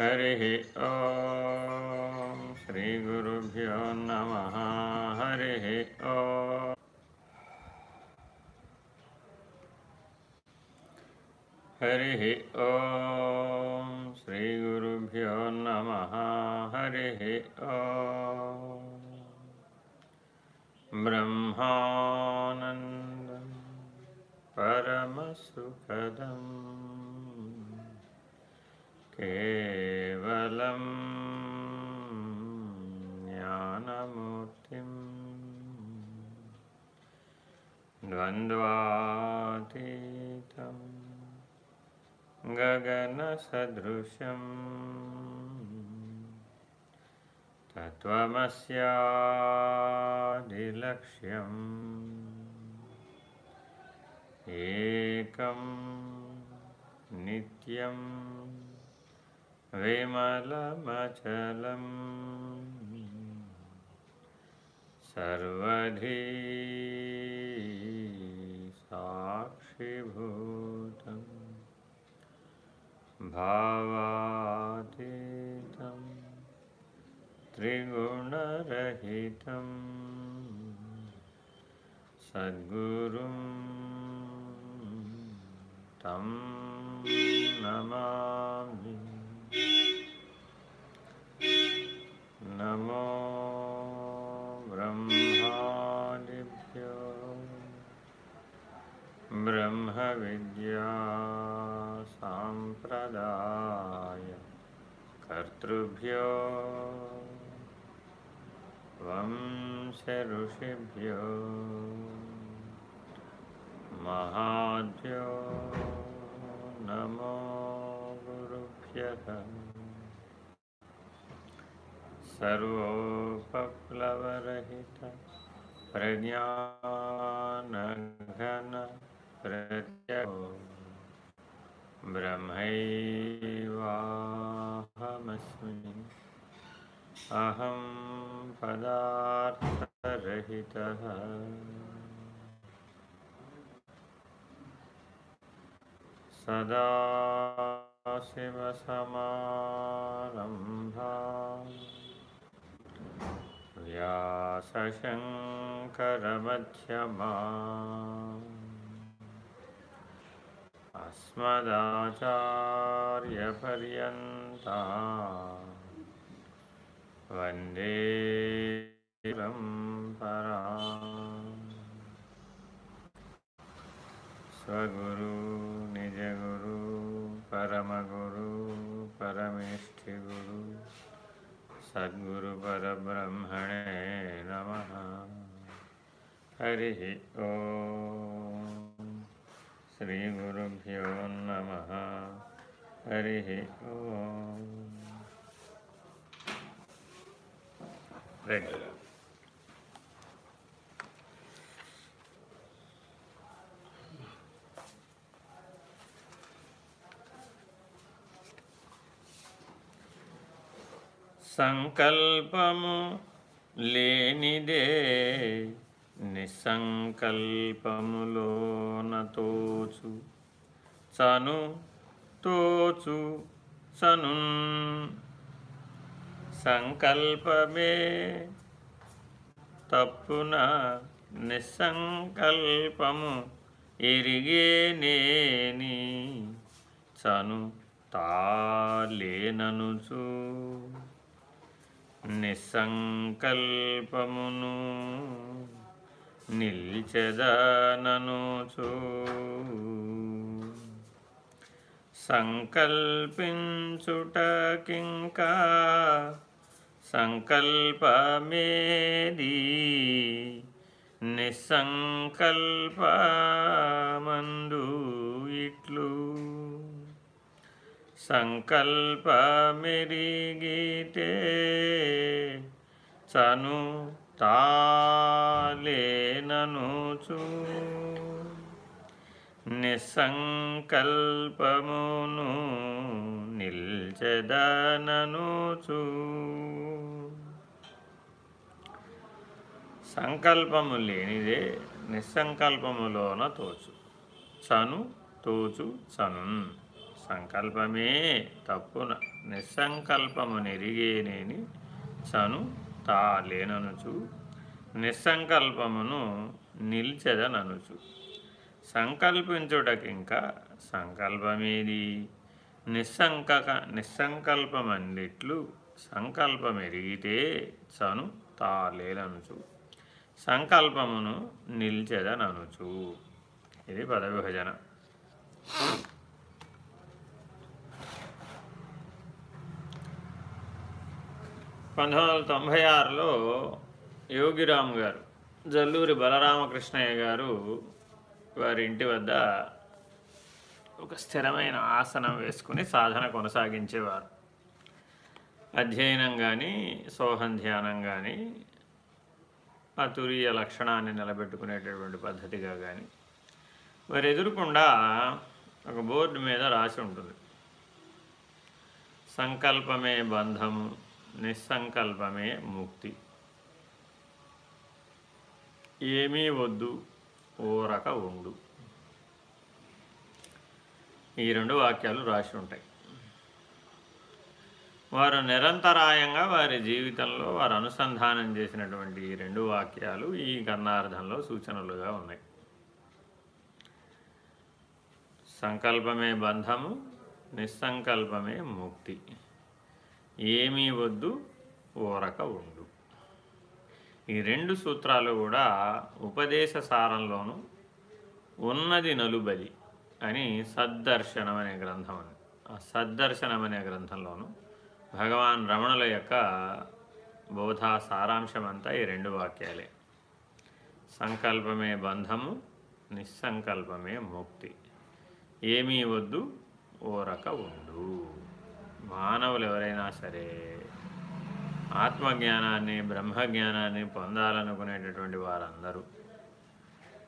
हरिः ॐ श्रीगुरुभ्यो नमः। हरिः ॐ हरिः ॐ श्रीगुरुभ्यो नमः। हरिः ॐ ब्रह्मानन्दं परमसुखदम्। केवलं ज्ञानमूर्तिम् द्वन्द्वातीतं गगनसदृशम् तत्त्वमस्यादिलक्ष्यम् एकं नित्यं विमलमचलम्। सर्वधी साक्षिभूतं भावातीतं त्रिगुणरहितं सद्गुरुं तं नमामि। नमो ब्रह्मादिभ्यो ब्रह्मविद्या साम्प्रदाय कर्तृभ्यो वंशऋषिभ्यो महाभ्यो नमो गुरुभ्यः सर्वोपप्लवरहित प्रज्ञानघन प्रत्ययो ब्रह्मैवाहमस्मि। अहं पदार्थरहितः। सदाशिवसमारम्भा व्यासशङ्करमध्यमा अस्मदाचार्यपर्यन्ता वन्दे परम्परा स्वगुरु निजगुरु परमगुरु परमेष्ठिगुरु सद्गुरुपरब्रह्मणे नमः। हरिः ॐ श्रीगुरुभ्यो नमः। हरिः ॐ సంకల్పము లేనిదే నిస్సంకల్పములోన తోచు. చను తోచు చను సంకల్పమే తప్పున నిస్సంకల్పము ఎరిగేనేని చను తాలేననుచు. నిస్సంకల్పమును నిల్చెదననుచు సంకల్పించుటకింకా సంకల్పమేది? నిస్సంకల్పమందు ఇట్లు సంకల్పమెరిగితే చను తాలేననుచు. నిస్సంకల్పమును నిల్చెదననుచు. సంకల్పము లేనిదే నిస్సంకల్పములోన తోచు. చను తోచు చను సంకల్పమే తప్పున. నిస్సంకల్పము నెరిగేనేని చను తా లేననుచు నిస్సంకల్పమును నిల్చెదననుచు. సంకల్పించుటకింకా సంకల్పమేది? నిస్సంకక నిస్సంకల్పమందిట్లు సంకల్పమెరిగితే చను తాలేననుచు. సంకల్పమును నిల్చెదననుచు. ఇది పదవిభజన. పంతొమ్మిది వందల తొంభై ఆరులో యోగిరామ్ గారు జల్లూరి బలరామకృష్ణయ్య గారు వారి ఇంటి వద్ద ఒక స్థిరమైన ఆసనం వేసుకుని సాధన కొనసాగించేవారు. అధ్యయనం కానీ సోహం ధ్యానం కానీ ఆ తురీయ లక్షణాన్ని నిలబెట్టుకునేటటువంటి పద్ధతిగా కానీ వారు ఎదురుకుండా ఒక బోర్డు మీద రాసి ఉంటుంది. సంకల్పమే బంధము నిస్సంకల్పమే ముక్తి. ఏమీ వద్దు ఓరక ఉండు. ఈ రెండు వాక్యాలు రాసి ఉంటాయి. వారు నిరంతరాయంగా వారి జీవితంలో వారు అనుసంధానం చేసినటువంటి ఈ రెండు వాక్యాలు ఈ గన్నార్థంలో సూచనలుగా ఉన్నాయి. సంకల్పమే బంధము నిస్సంకల్పమే ముక్తి. ఏమీ వద్దు ఓరక ఉండు. ఈ రెండు సూత్రాలు కూడా ఉపదేశ సారంలోనూ ఉన్నది నలుబలి అని సద్దర్శనం అనే గ్రంథం అని. ఆ సద్దర్శనం అనే గ్రంథంలోను భగవాన్ రమణుల యొక్క బోధా సారాంశం అంతా ఈ రెండు వాక్యాలే. సంకల్పమే బంధము నిస్సంకల్పమే ముక్తి. ఏమీ వద్దు ఓరక ఉండు. మానవులు ఎవరైనా సరే ఆత్మజ్ఞానాన్ని బ్రహ్మజ్ఞానాన్ని పొందాలనుకునేటటువంటి వారందరూ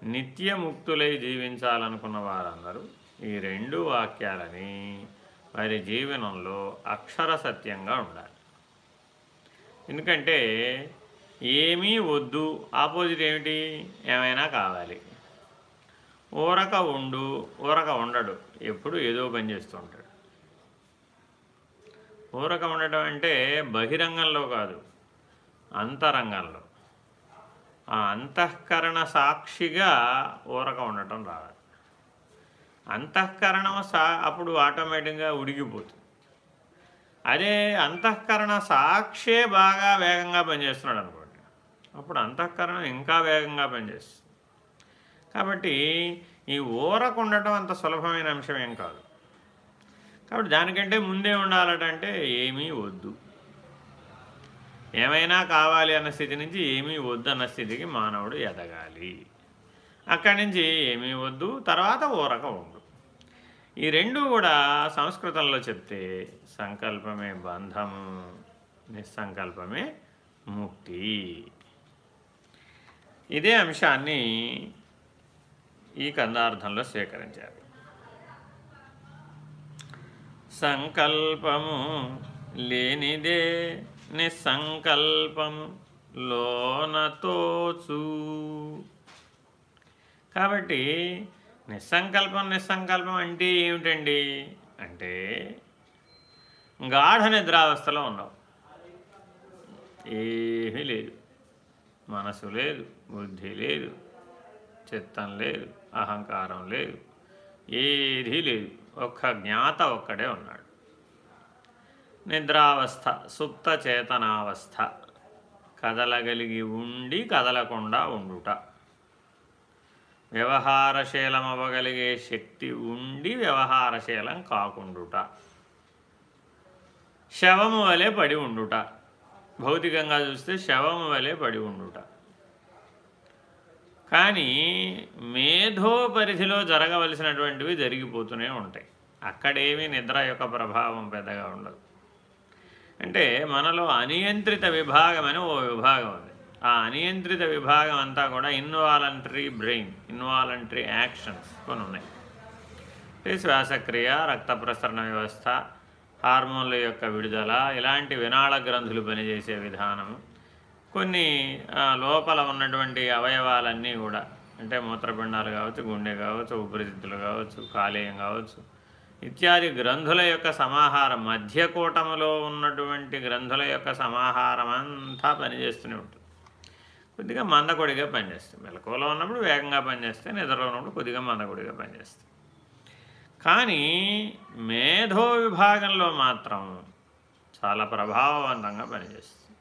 నిత్యముక్తులై జీవించాలనుకున్న వారందరూ ఈ రెండు వాక్యాలని వారి జీవనంలో అక్షర సత్యంగా ఉండాలి. ఎందుకంటే ఏమీ వద్దు ఆపోజిట్ ఏమిటి? ఏమైనా కావాలి. ఊరక ఉండు ఊరక ఉండడు. ఎప్పుడు ఏదో పని చేస్తూ ఉంటాడు. ఊరక ఉండటం అంటే బహిరంగంలో కాదు అంతరంగంలో. ఆ అంతఃకరణ సాక్షిగా ఊరక ఉండటం రావాలి. అంతఃకరణం సా అప్పుడు ఆటోమేటిక్గా ఉడిగిపోతుంది అదే అంతఃకరణ సాక్షే బాగా వేగంగా పనిచేస్తున్నాడు అనుకోండి. అప్పుడు అంతఃకరణం ఇంకా వేగంగా పనిచేస్తుంది. కాబట్టి ఈ ఊరకు ఉండటం అంత సులభమైన అంశం ఏం కాదు. కాబట్టి దానికంటే ముందే ఉండాలటంటే ఏమీ వద్దు. ఏమైనా కావాలి అన్న స్థితి నుంచి ఏమీ వద్దు అన్న స్థితికి మానవుడు ఎదగాలి. అక్కడి నుంచి ఏమీ వద్దు తర్వాత ఊరక ఉండు. ఈ రెండు కూడా సంస్కృతంలో చెప్తే సంకల్పమే బంధము నిస్సంకల్పమే ముక్తి. ఇదే అంశాన్ని ఈ కందార్థంలో స్వీకరించారు. సంకల్పము లేనిదే నిస్సంకల్పము లోనతోచు. కాబట్టి నిస్సంకల్పం నిస్సంకల్పం అంటే ఏమిటండి? అంటే గాఢ నిద్రావస్థలో ఉన్నావు ఏమీ లేదు. మనసు లేదు బుద్ధి లేదు చిత్తం లేదు అహంకారం లేదు ఏదీ లేదు. ఒక్క జ్ఞాత ఒక్కడే ఉన్నాడు. నిద్రావస్థ సుప్త చేతనావస్థ. కదలగలిగి ఉండి కదలకుండా ఉండుట. వ్యవహారశీలం అవ్వగలిగే శక్తి ఉండి వ్యవహారశీలం కాకుండుట. శవము వలె పడి ఉండుట. భౌతికంగా చూస్తే శవము వలె పడి ఉండుట. కానీ మేధో పరిధిలో జరగవలసినటువంటివి జరిగిపోతూనే ఉంటాయి. అక్కడేమీ నిద్ర యొక్క ప్రభావం పెద్దగా ఉండదు. అంటే మనలో అనియంత్రిత విభాగం అని ఓ విభాగం ఉంది. ఆ అనియంత్రిత విభాగం అంతా కూడా ఇన్వాలంటరీ బ్రెయిన్ ఇన్వాలంటరీ యాక్షన్స్ కొన్ని ఉన్నాయి. అంటే శ్వాసక్రియ రక్త ప్రసరణ వ్యవస్థ హార్మోన్ల యొక్క విడుదల ఇలాంటి వినాళ గ్రంథులు పనిచేసే విధానము. కొన్ని లోపల ఉన్నటువంటి అవయవాలన్నీ కూడా అంటే మూత్రపిండాలు కావచ్చు గుండె కావచ్చు ఊపిరితిత్తులు కావచ్చు కాలేయం కావచ్చు ఇత్యాది గ్రంథుల యొక్క సమాహారం మధ్యకూటములో ఉన్నటువంటి గ్రంథుల యొక్క సమాహారం అంతా పనిచేస్తూనే ఉంటుంది. కొద్దిగా మందకొడిగా పనిచేస్తాయి. మెలకువలో ఉన్నప్పుడు వేగంగా పనిచేస్తాయి నిద్రలో ఉన్నప్పుడు కొద్దిగా మందకొడిగా పనిచేస్తాయి. కానీ మేధో విభాగంలో మాత్రం చాలా ప్రభావవంతంగా పనిచేస్తుంది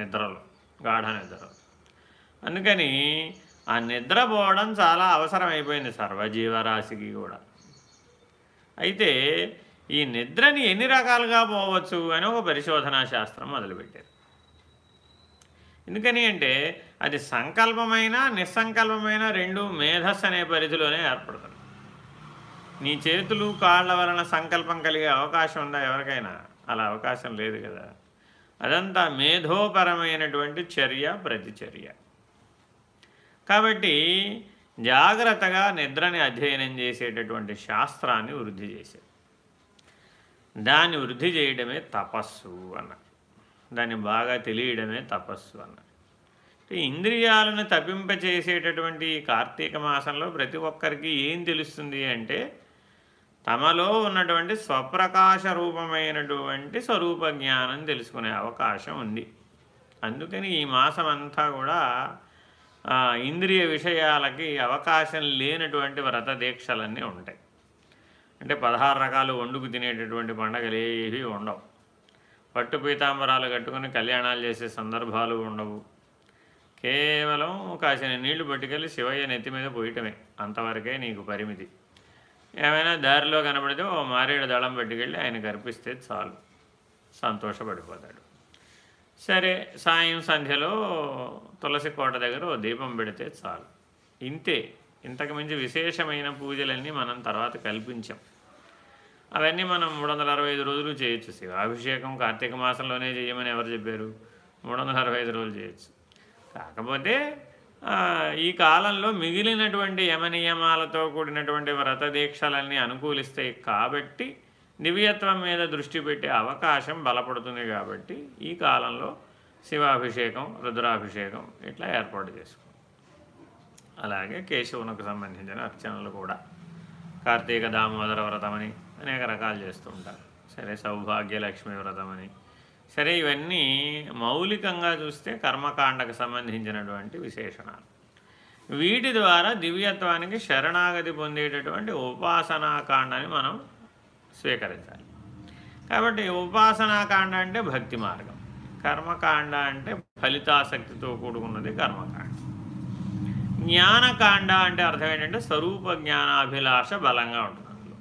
నిద్రలో. గాఢ నిద్ర. అందుకని ఆ నిద్రపోవడం చాలా అవసరమైపోయింది సర్వజీవరాశికి కూడా. అయితే ఈ నిద్రని ఎన్ని రకాలుగా పోవచ్చు అని ఒక పరిశోధనా శాస్త్రం మొదలుపెట్టారు ఎందుకని అంటే అది సంకల్పమైన నిస్సంకల్పమైన రెండు మేధస్ అనే పరిధిలోనే ఏర్పడుతుంది. నీ చేతులు కాళ్ళ వలన సంకల్పం కలిగే అవకాశం ఉందా ఎవరికైనా? అలా అవకాశం లేదు కదా. అదంతా మేధోపరమైనటువంటి చర్య ప్రతిచర్య. కాబట్టి జాగ్రత్తగా నిద్రని అధ్యయనం చేసేటటువంటి శాస్త్రాన్ని వృద్ధి చేశారు దాన్ని వృద్ధి చేయడమే తపస్సు అన్నది. దాన్ని బాగా తెలియడమే తపస్సు అన్నది. ఇంద్రియాలను తప్పింపచేసేటటువంటి కార్తీక మాసంలో ప్రతి ఒక్కరికి ఏం తెలుస్తుంది అంటే తమలో ఉన్నటువంటి స్వప్రకాశ రూపమైనటువంటి స్వరూప జ్ఞానం తెలుసుకునే అవకాశం ఉంది. అందుకని ఈ మాసం అంతా కూడా ఇంద్రియ విషయాలకి అవకాశం లేనటువంటి వ్రత దీక్షలన్నీ ఉంటాయి. అంటే పదహారు రకాలు వండుకు తినేటటువంటి పండగలు ఏవి ఉండవు. పట్టు పీతాంబరాలు కట్టుకుని కళ్యాణాలు చేసే సందర్భాలు ఉండవు. కేవలం కాసిన నీళ్ళు పట్టుకెళ్ళి శివయ్య నెత్తి మీద పోయటమే అంతవరకే నీకు పరిమితి. ఏమైనా దారిలో కనబడితే ఓ మారేడు దళం పట్టుకెళ్ళి ఆయన కనిపిస్తే చాలు. సంతోషపడిపోతాడు. సరే సాయం సంధ్యలో తులసి కోట దగ్గర ఓ దీపం పెడితే చాలు. ఇంతే. ఇంతకుమించి విశేషమైన పూజలన్నీ మనం తర్వాత కల్పించాం. అవన్నీ మనం మూడు వందల అరవై ఐదు రోజులు చేయొచ్చు శివాభిషేకం కార్తీక మాసంలోనే చేయమని ఎవరు చెప్పారు? మూడు వందల అరవై ఐదు రోజులు చేయొచ్చు. కాకపోతే ఈ కాలంలో మిగిలినటువంటి యమనియమాలతో కూడినటువంటి వ్రత దీక్షలన్నీ అనుకూలిస్తాయి కాబట్టి దివ్యత్వం మీద దృష్టి పెట్టే అవకాశం బలపడుతుంది కాబట్టి ఈ కాలంలో శివాభిషేకం రుద్రాభిషేకం ఇట్లా ఏర్పాటు చేసుకో. అలాగే కేశవునకు సంబంధించిన అర్చనలు కూడా. కార్తీక దామోదర వ్రతమని అనేక రకాలు చేస్తూ ఉంటారు. సరే సౌభాగ్యలక్ష్మి వ్రతమని సరే ఇవన్నీ మౌలికంగా చూస్తే కర్మకాండకు సంబంధించినటువంటి విశేషణాలు. వీటి ద్వారా దివ్యత్వానికి శరణాగతి పొందేటటువంటి ఉపాసనాకాండని మనం స్వీకరించాలి. కాబట్టి ఉపాసనాకాండ అంటే భక్తి మార్గం. కర్మకాండ అంటే ఫలితాసక్తితో కూడుకున్నది కర్మకాండ. జ్ఞానకాండ అంటే అర్థం ఏంటంటే స్వరూప జ్ఞానాభిలాష బలంగా ఉంటుంది అందులో.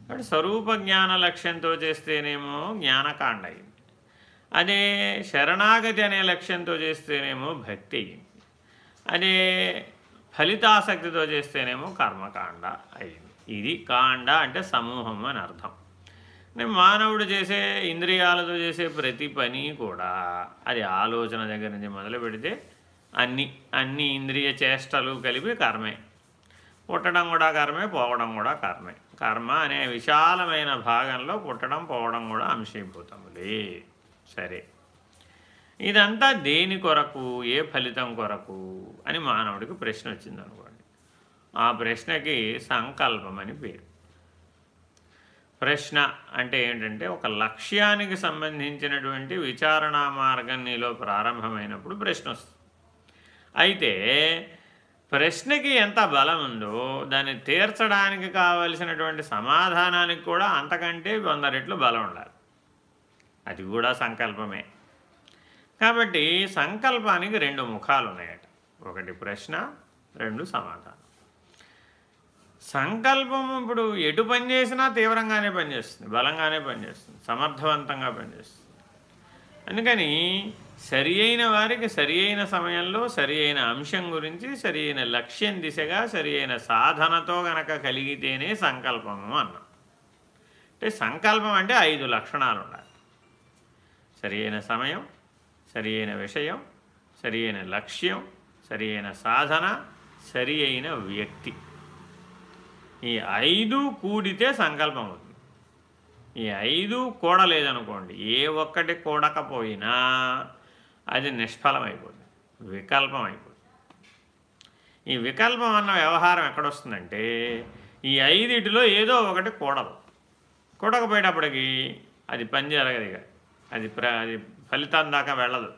కాబట్టి స్వరూప జ్ఞాన లక్ష్యంతో చేస్తేనేమో జ్ఞానకాండ ఇది. అదే శరణాగతి అనే లక్ష్యంతో చేస్తేనేమో భక్తి అయింది అదే ఫలితాసక్తితో చేస్తేనేమో కర్మకాండ అయింది. ఇది కాండ అంటే సమూహం అని అర్థం. మానవుడు చేసే ఇంద్రియాలతో చేసే ప్రతి పని కూడా అది ఆలోచన దగ్గర నుంచి మొదలు పెడితే అన్ని అన్ని ఇంద్రియ చేష్టలు కలిపి కర్మే. పుట్టడం కూడా కర్మే పోవడం కూడా కర్మే. కర్మ అనే విశాలమైన భాగంలో పుట్టడం పోవడం కూడా అంశీభూతములే. సరే. ఇదంతా దేని కొరకు? ఏ ఫలితం కొరకు? అని మానవుడికి ప్రశ్న వచ్చింది అనుకోండి. ఆ ప్రశ్నకి సంకల్పం అని పేరు. ప్రశ్న అంటే ఏంటంటే ఒక లక్ష్యానికి సంబంధించినటువంటి విచారణా మార్గం నీలో ప్రారంభమైనప్పుడు ప్రశ్న వస్తుంది. అయితే ప్రశ్నకి ఎంత బలం ఉందో దాన్ని తీర్చడానికి కావలసినటువంటి సమాధానానికి కూడా అంతకంటే వంద రెట్లు బలం ఉండాలి. అది కూడా సంకల్పమే. కాబట్టి సంకల్పానికి రెండు ముఖాలు ఉన్నాయట ఒకటి ప్రశ్న రెండు సమాధానం. సంకల్పం ఇప్పుడు ఎటు పనిచేసినా తీవ్రంగానే పనిచేస్తుంది బలంగానే పనిచేస్తుంది సమర్థవంతంగా పనిచేస్తుంది అందుకని సరి అయిన వారికి సరి అయిన సమయంలో సరి అయిన అంశం గురించి సరి అయిన లక్ష్యం దిశగా సరి అయిన సాధనతో గనక కలిగితేనే సంకల్పము అన్నాం. అంటే సంకల్పం అంటే ఐదు లక్షణాలు ఉండాలి సరి అయిన సమయం సరి అయిన విషయం సరి అయిన లక్ష్యం సరి అయిన సాధన సరి అయిన వ్యక్తి. ఈ ఐదు కూడితే సంకల్పం అవుతుంది. ఈ ఐదు కూడలేదనుకోండి ఏ ఒక్కటి కూడకపోయినా అది నిష్ఫలం అయిపోతుంది వికల్పం అయిపోతుంది ఈ వికల్పం అన్న వ్యవహారం ఎక్కడొస్తుందంటే ఈ ఐదిటిలో ఏదో ఒకటి కూడదు. కుడకపోయేటప్పటికి అది పని జరగదు ఇక. అది ప్ర అది ఫలితం దాకా వెళ్ళదు.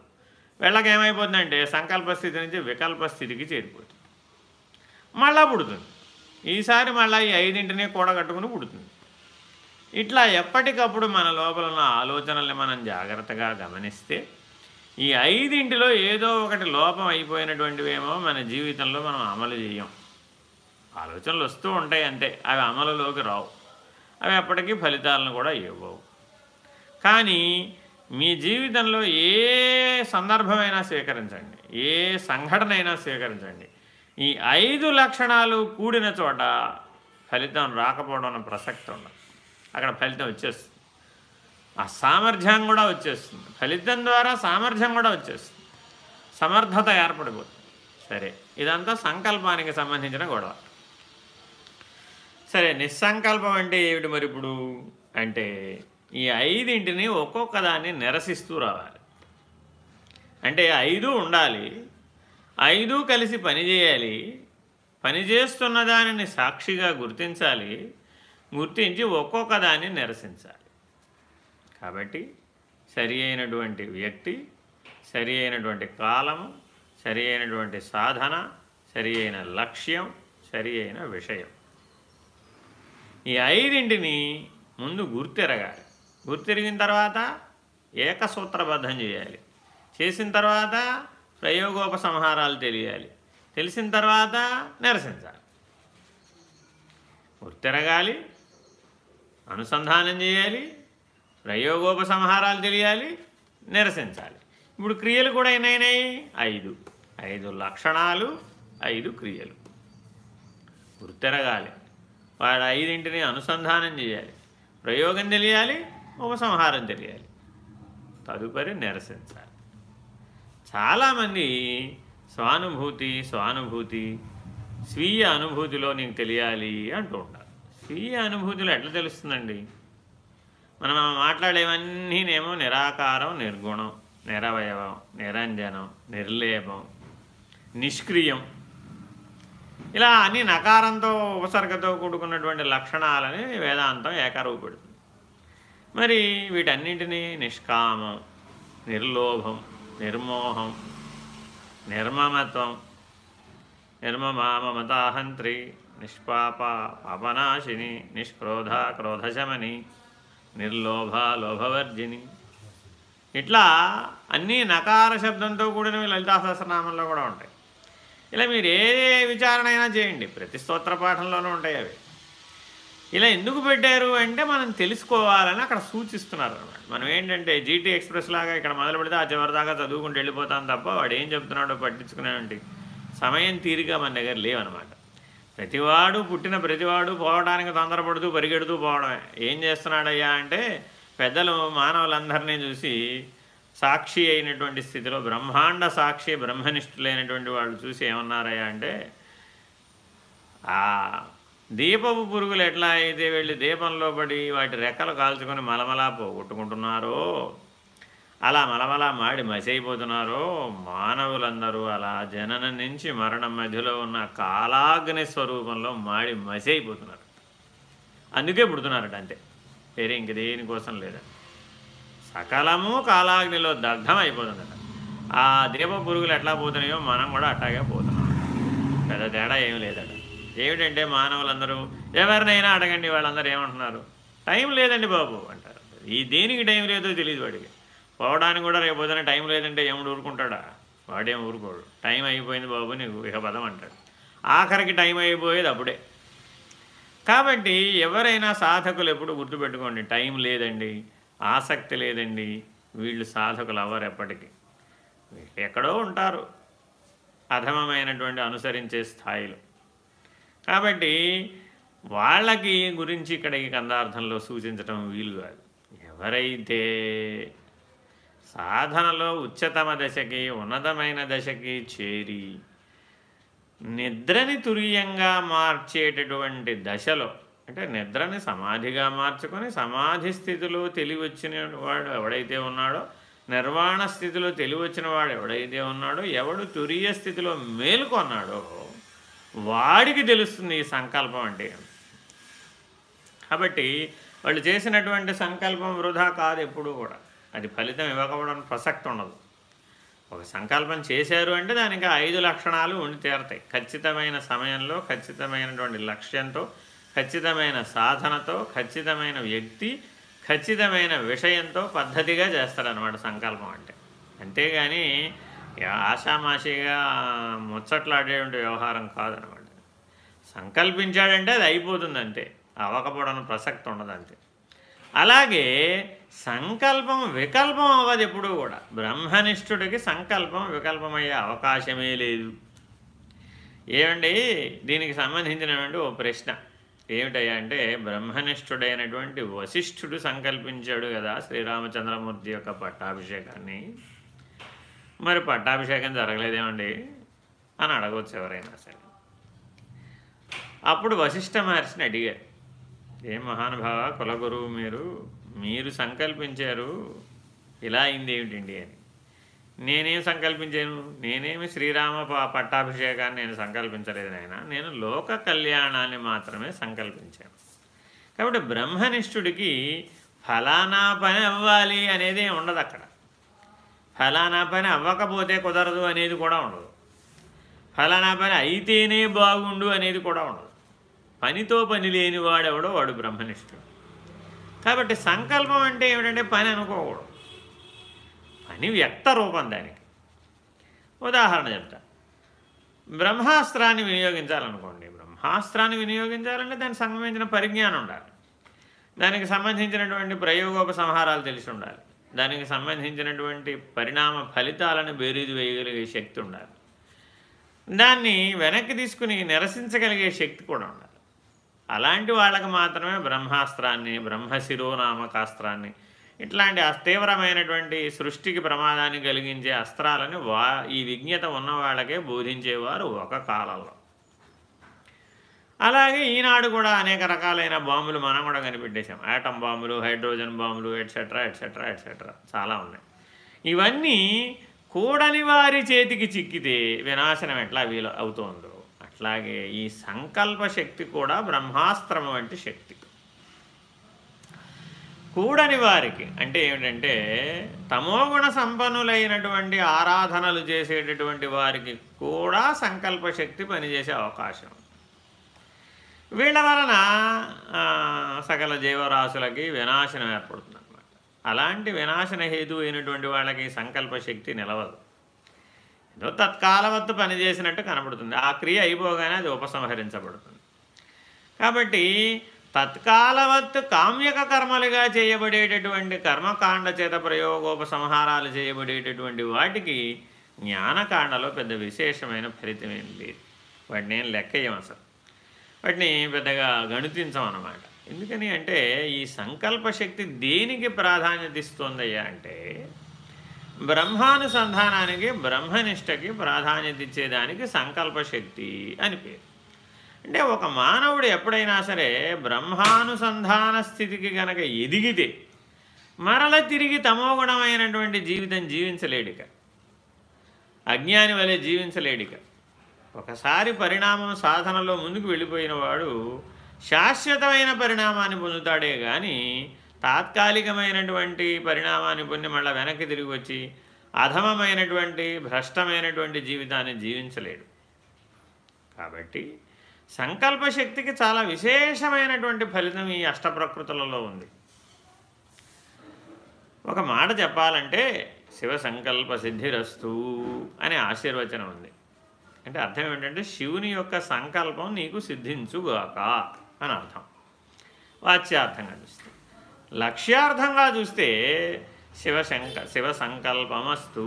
వెళ్ళక ఏమైపోతుందంటే సంకల్ప స్థితి నుంచి వికల్ప స్థితికి చేరిపోతుంది. మళ్ళా పుడుతుంది. ఈసారి మళ్ళీ ఈ ఐదింటిని కూడగట్టుకుని పుడుతుంది. ఇట్లా ఎప్పటికప్పుడు మన లోపల ఉన్న ఆలోచనల్ని మనం జాగ్రత్తగా గమనిస్తే ఈ ఐదింటిలో ఏదో ఒకటి లోపం అయిపోయినటువంటివేమో మన జీవితంలో మనం అమలు చేయం. ఆలోచనలు వస్తూ ఉంటాయి అంతే. అవి అమలులోకి రావు. అవి ఎప్పటికీ ఫలితాలను కూడా ఇవ్వవు. కానీ మీ జీవితంలో ఏ సందర్భమైనా స్వీకరించండి ఏ సంఘటన అయినా స్వీకరించండి ఈ ఐదు లక్షణాలు కూడిన చోట ఫలితం రాకపోవడం అన్న ప్రసక్తి ఉండదు. అక్కడ ఫలితం వచ్చేస్తుంది. ఆ సామర్థ్యం కూడా వచ్చేస్తుంది. ఫలితం ద్వారా సామర్థ్యం కూడా వచ్చేస్తుంది. సమర్థత ఏర్పడిపోతుంది. సరే ఇదంతా సంకల్పానికి సంబంధించిన గొడవ. సరే నిస్సంకల్పం అంటే ఏమిటి మరి ఇప్పుడు? అంటే ఈ ఐదింటిని ఒక్కొక్క దాన్ని నిరసిస్తూ రావాలి. అంటే ఐదు ఉండాలి. ఐదు కలిసి పనిచేయాలి పనిచేస్తున్న దానిని సాక్షిగా గుర్తించాలి. గుర్తించి ఒక్కొక్క దాన్ని నిరసించాలి. కాబట్టి సరి అయినటువంటి వ్యక్తి సరి అయినటువంటి కాలము సరి అయినటువంటి సాధన సరి అయిన లక్ష్యం సరి అయిన విషయం. ఈ ఐదింటిని ముందు గుర్తెరగాలి. గుర్తెరిగిన తర్వాత ఏకసూత్రబద్ధం చేయాలి. చేసిన తర్వాత ప్రయోగోపసంహారాలు తెలియాలి. తెలిసిన తర్వాత నిరసించాలి. గుర్తెరగాలి అనుసంధానం చేయాలి ప్రయోగోపసంహారాలు తెలియాలి నిరసించాలి. ఇప్పుడు క్రియలు కూడా ఎన్నైనాయి? ఐదు. ఐదు లక్షణాలు ఐదు క్రియలు. గుర్తెరగాలి. వాడు ఐదింటిని అనుసంధానం చేయాలి. ప్రయోగం తెలియాలి ఉపసంహారం తెలియాలి. తదుపరి నిరసించాలి. చాలామంది స్వానుభూతి స్వానుభూతి స్వీయ అనుభూతిలో నీకు తెలియాలి అంటూ ఉంటారు. స్వీయ అనుభూతిలో ఎట్లా తెలుస్తుందండి? మనం మాట్లాడేవన్నీనేమో నిరాకారం నిర్గుణం నిరవయవం నిరంజనం నిర్లేపం నిష్క్రియం. ఇలా అన్ని నకారంతో ఉపసర్గతో కూడుకున్నటువంటి లక్షణాలని వేదాంతం ఏకరూపెడుతుంది మరి వీటన్నింటినీ నిష్కామం నిర్లోభం నిర్మోహం నిర్మమత్వం నిర్మమామమతాహంత్రి నిష్పాప పాపనాశిని నిష్క్రోధ క్రోధశమని నిర్లోభ లోభవర్జిని. ఇట్లా అన్నీ నకార శబ్దంతో కూడినవి లలితా సహస్రనామంలో కూడా ఉంటాయి. ఇలా మీరు ఏ విచారణ అయినా చేయండి. ప్రతి స్తోత్ర పాఠంలోనూ ఉంటాయి అవి. ఇలా ఎందుకు పెట్టారు అంటే మనం తెలుసుకోవాలని అక్కడ సూచిస్తున్నారు అనమాట మనం ఏంటంటే జీటీ ఎక్స్ప్రెస్ లాగా ఇక్కడ మొదలు పెడితే ఆ చివరి దాకా చదువుకుంటూ వెళ్ళిపోతాం తప్ప వాడు ఏం చెప్తున్నాడో పట్టించుకునేవంటి సమయం తీరిక మన దగ్గర లేవన్నమాట. ప్రతివాడు పుట్టిన ప్రతివాడు పోవడానికి తొందరపడుతూ పరిగెడుతూ పోవడమే. ఏం చేస్తున్నాడయ్యా అంటే పెద్దలు మానవులందరినీ చూసి సాక్షి అయినటువంటి స్థితిలో బ్రహ్మాండ సాక్షి బ్రహ్మనిష్ఠులైనటువంటి వాళ్ళు చూసి ఏమన్నారయ్యా అంటే దీపపు పురుగులు ఎట్లా అయితే వెళ్ళి దీపంలో పడి వాటి రెక్కలు కాల్చుకొని మలమలా పోగొట్టుకుంటున్నారో అలా మలమలా మాడి మసైపోతున్నారో మానవులందరూ అలా జననం నుంచి మరణం మధ్యలో ఉన్న కాలాగ్ని స్వరూపంలో మాడి మసైపోతున్నారు. అందుకే పుడుతున్నారట అంతే. వేరే ఇంక దేనికోసం లేదండి సకలము కాలాగ్నిలో దగ్ధం అయిపోతుందట ఆ దీప పురుగులు ఎట్లా పోతున్నాయో మనం కూడా అట్టాగే పోతున్నాం. పెద్ద తేడా ఏమి లేదట. ఏమిటంటే మానవులందరూ ఎవరినైనా అడగండి వాళ్ళందరూ ఏమంటున్నారు? టైం లేదండి బాబు అంటారు. ఈ దేనికి టైం లేదో తెలియదు వాడికి. పోవడానికి కూడా రేపు పొద్దున టైం లేదంటే ఏమిటి ఊరుకుంటాడా? వాడేం ఊరుకోడు. టైం అయిపోయింది బాబు నీకు ఇక పదం అంటాడు. ఆఖరికి టైం అయిపోయేది అప్పుడే. కాబట్టి ఎవరైనా సాధకులు ఎప్పుడు గుర్తుపెట్టుకోండి టైం లేదండి ఆసక్తి లేదండి వీళ్ళు సాధకులు అవ్వరు ఎప్పటికీ. ఎక్కడో ఉంటారు. అధమమైనటువంటి అనుసరించే స్థాయిలో. కాబట్టి వాళ్ళకి గురించి ఇక్కడ ఈ కందార్థంలో సూచించడం వీలు కాదు. ఎవరైతే సాధనలో ఉచ్చతమ దశకి ఉన్నతమైన దశకి చేరి నిద్రని తురీయంగా మార్చేటటువంటి దశలో అంటే నిద్రని సమాధిగా మార్చుకొని సమాధి స్థితిలో తెలివచ్చిన వాడు ఎవడైతే ఉన్నాడో నిర్వాణ స్థితిలో తెలివచ్చిన వాడు ఎవడైతే ఉన్నాడో ఎవడు తురియ స్థితిలో మేలుకొన్నాడో వాడికి తెలుస్తుంది ఈ సంకల్పం అంటే. కాబట్టి వాళ్ళు చేసినటువంటి సంకల్పం వృధా కాదు ఎప్పుడూ కూడా. అది ఫలితం ఇవ్వకపోవడం ప్రసక్తి ఉండదు. ఒక సంకల్పం చేశారు అంటే దానికి ఐదు లక్షణాలు ఉండి తీరతాయి. ఖచ్చితమైన సమయంలో ఖచ్చితమైనటువంటి లక్ష్యంతో ఖచ్చితమైన సాధనతో ఖచ్చితమైన వ్యక్తి ఖచ్చితమైన విషయంతో పద్ధతిగా చేస్తాడనమాట సంకల్పం అంటే. అంతేగాని ఆషామాషిగా ముచ్చట్లాడేటువంటి వ్యవహారం కాదనమాట. సంకల్పించాడంటే అది అయిపోతుంది అంతే అవ్వకపోవడం ప్రసక్తి ఉండదు అంతే అలాగే సంకల్పం వికల్పం అవ్వదు ఎప్పుడూ కూడా. బ్రహ్మనిష్ఠుడికి సంకల్పం వికల్పమయ్యే అవకాశమే లేదు. ఏమండి? దీనికి సంబంధించినటువంటి ఓ ప్రశ్న. ఏమిటయ్యా అంటే బ్రహ్మనిష్ఠుడైనటువంటి వశిష్ఠుడు సంకల్పించాడు కదా శ్రీరామచంద్రమూర్తి యొక్క పట్టాభిషేకాన్ని. మరి పట్టాభిషేకం జరగలేదేమండి అని అడగవచ్చు ఎవరైనా సరే. అప్పుడు వశిష్ఠ మహర్షిని అడిగారు ఏం మహానుభావ కులగురువు మీరు మీరు సంకల్పించారు ఇలా అయింది ఏమిటండి అని. నేనేం సంకల్పించాను? నేనేమి శ్రీరామ పట్టాభిషేకాన్ని నేను సంకల్పించలేదు నాయన. నేను లోక కళ్యాణాన్ని మాత్రమే సంకల్పించాను. కాబట్టి బ్రహ్మనిష్ఠుడికి ఫలానా పని అవ్వాలి అనేది ఉండదు అక్కడ. ఫలానా పని అవ్వకపోతే కుదరదు అనేది కూడా ఉండదు. ఫలానా పని అయితేనే బాగుండు అనేది కూడా ఉండదు. పనితో పని లేని వాడెవడో వాడు బ్రహ్మనిష్ఠుడు. కాబట్టి సంకల్పం అంటే ఏమిటంటే పని అనుకోకూడదు. పని వ్యక్త రూపం దానికి. ఉదాహరణ చెప్తా. బ్రహ్మాస్త్రాన్ని వినియోగించాలనుకోండి. బ్రహ్మాస్త్రాన్ని వినియోగించాలంటే దానికి సంబంధించిన పరిజ్ఞానం ఉండాలి. దానికి సంబంధించినటువంటి ప్రయోగోపసంహారాలు తెలిసి ఉండాలి. దానికి సంబంధించినటువంటి పరిణామ ఫలితాలను బేరీదు వేయగలిగే శక్తి ఉండాలి. దాన్ని వెనక్కి తీసుకుని నిరసించగలిగే శక్తి కూడా ఉండాలి. అలాంటి వాళ్ళకు మాత్రమే బ్రహ్మాస్త్రాన్ని బ్రహ్మశిరోనామకాస్త్రాన్ని ఇట్లాంటి తీవ్రమైనటువంటి సృష్టికి ప్రమాదాన్ని కలిగించే అస్త్రాలని వా ఈ విజ్ఞత ఉన్న వాళ్ళకే బోధించేవారు ఒక కాలంలో. అలాగే ఈనాడు కూడా అనేక రకాలైన బాంబులు మనం కూడా కనిపెట్టేశాం. యాటమ్ బాంబులు హైడ్రోజన్ బాంబులు ఎట్సెట్రా ఎట్సెట్రా ఎట్సెట్రా చాలా ఉన్నాయి. ఇవన్నీ కూడని వారి చేతికి చిక్కితే వినాశనం ఎట్లా వీలు అవుతుందో అట్లాగే ఈ సంకల్ప శక్తి కూడా బ్రహ్మాస్త్రం వంటి శక్తి. కూడని వారికి అంటే ఏమిటంటే తమోగుణ సంపన్నులైనటువంటి ఆరాధనలు చేసేటటువంటి వారికి కూడా సంకల్ప శక్తి పనిచేసే అవకాశం. వీళ్ళ వలన సకల జీవరాశులకి వినాశనం ఏర్పడుతుంది అనమాట అలాంటి వినాశన హేతు అయినటువంటి వాళ్ళకి సంకల్ప శక్తి నిలవదు. ఏదో తత్కాలవత్తు పనిచేసినట్టు కనబడుతుంది. ఆ క్రియ అయిపోగానే అది ఉపసంహరించబడుతుంది. కాబట్టి తత్కాలవత్తు కామ్యక కర్మలుగా చేయబడేటటువంటి కర్మకాండ చేత ప్రయోగోపసంహారాలు చేయబడేటటువంటి వాటికి జ్ఞానకాండలో పెద్ద విశేషమైన ఫలితమేం లేదు వాటిని ఏం లెక్కయ్యం అసలు? వాటిని పెద్దగా గణితించమన్నమాట. ఎందుకని అంటే ఈ సంకల్ప శక్తి దేనికి ప్రాధాన్యత ఇస్తుందయ్యా అంటే బ్రహ్మానుసంధానానికి బ్రహ్మనిష్టకి ప్రాధాన్యత ఇచ్చేదానికి సంకల్ప శక్తి అని పేరు. అంటే ఒక మానవుడు ఎప్పుడైనా సరే బ్రహ్మానుసంధాన స్థితికి గనక ఎదిగితే మరల తిరిగి తమోగుణమైనటువంటి జీవితం జీవించలేడిక. అజ్ఞాని వలె జీవించలేడిక. ఒకసారి పరిణామం సాధనలో ముందుకు వెళ్ళిపోయిన వాడు శాశ్వతమైన పరిణామాన్ని పొందుతాడే కానీ తాత్కాలికమైనటువంటి పరిణామాన్ని పొంది మళ్ళీ వెనక్కి తిరిగి వచ్చి అధమమైనటువంటి భ్రష్టమైనటువంటి జీవితాన్ని జీవించలేడు. కాబట్టి సంకల్ప శక్తికి చాలా విశేషమైనటువంటి ఫలితం ఈ అష్టప్రకృతులలో ఉంది. ఒక మాట చెప్పాలంటే శివ సంకల్ప సిద్ధిరస్తు అనే ఆశీర్వచనం ఉంది. అంటే అర్థం ఏంటంటే శివుని యొక్క సంకల్పం నీకు సిద్ధించుగాక అని అర్థం. వాచ్యార్థంగా చూస్తే. లక్ష్యార్థంగా చూస్తే శివశంక శివ సంకల్పమస్తు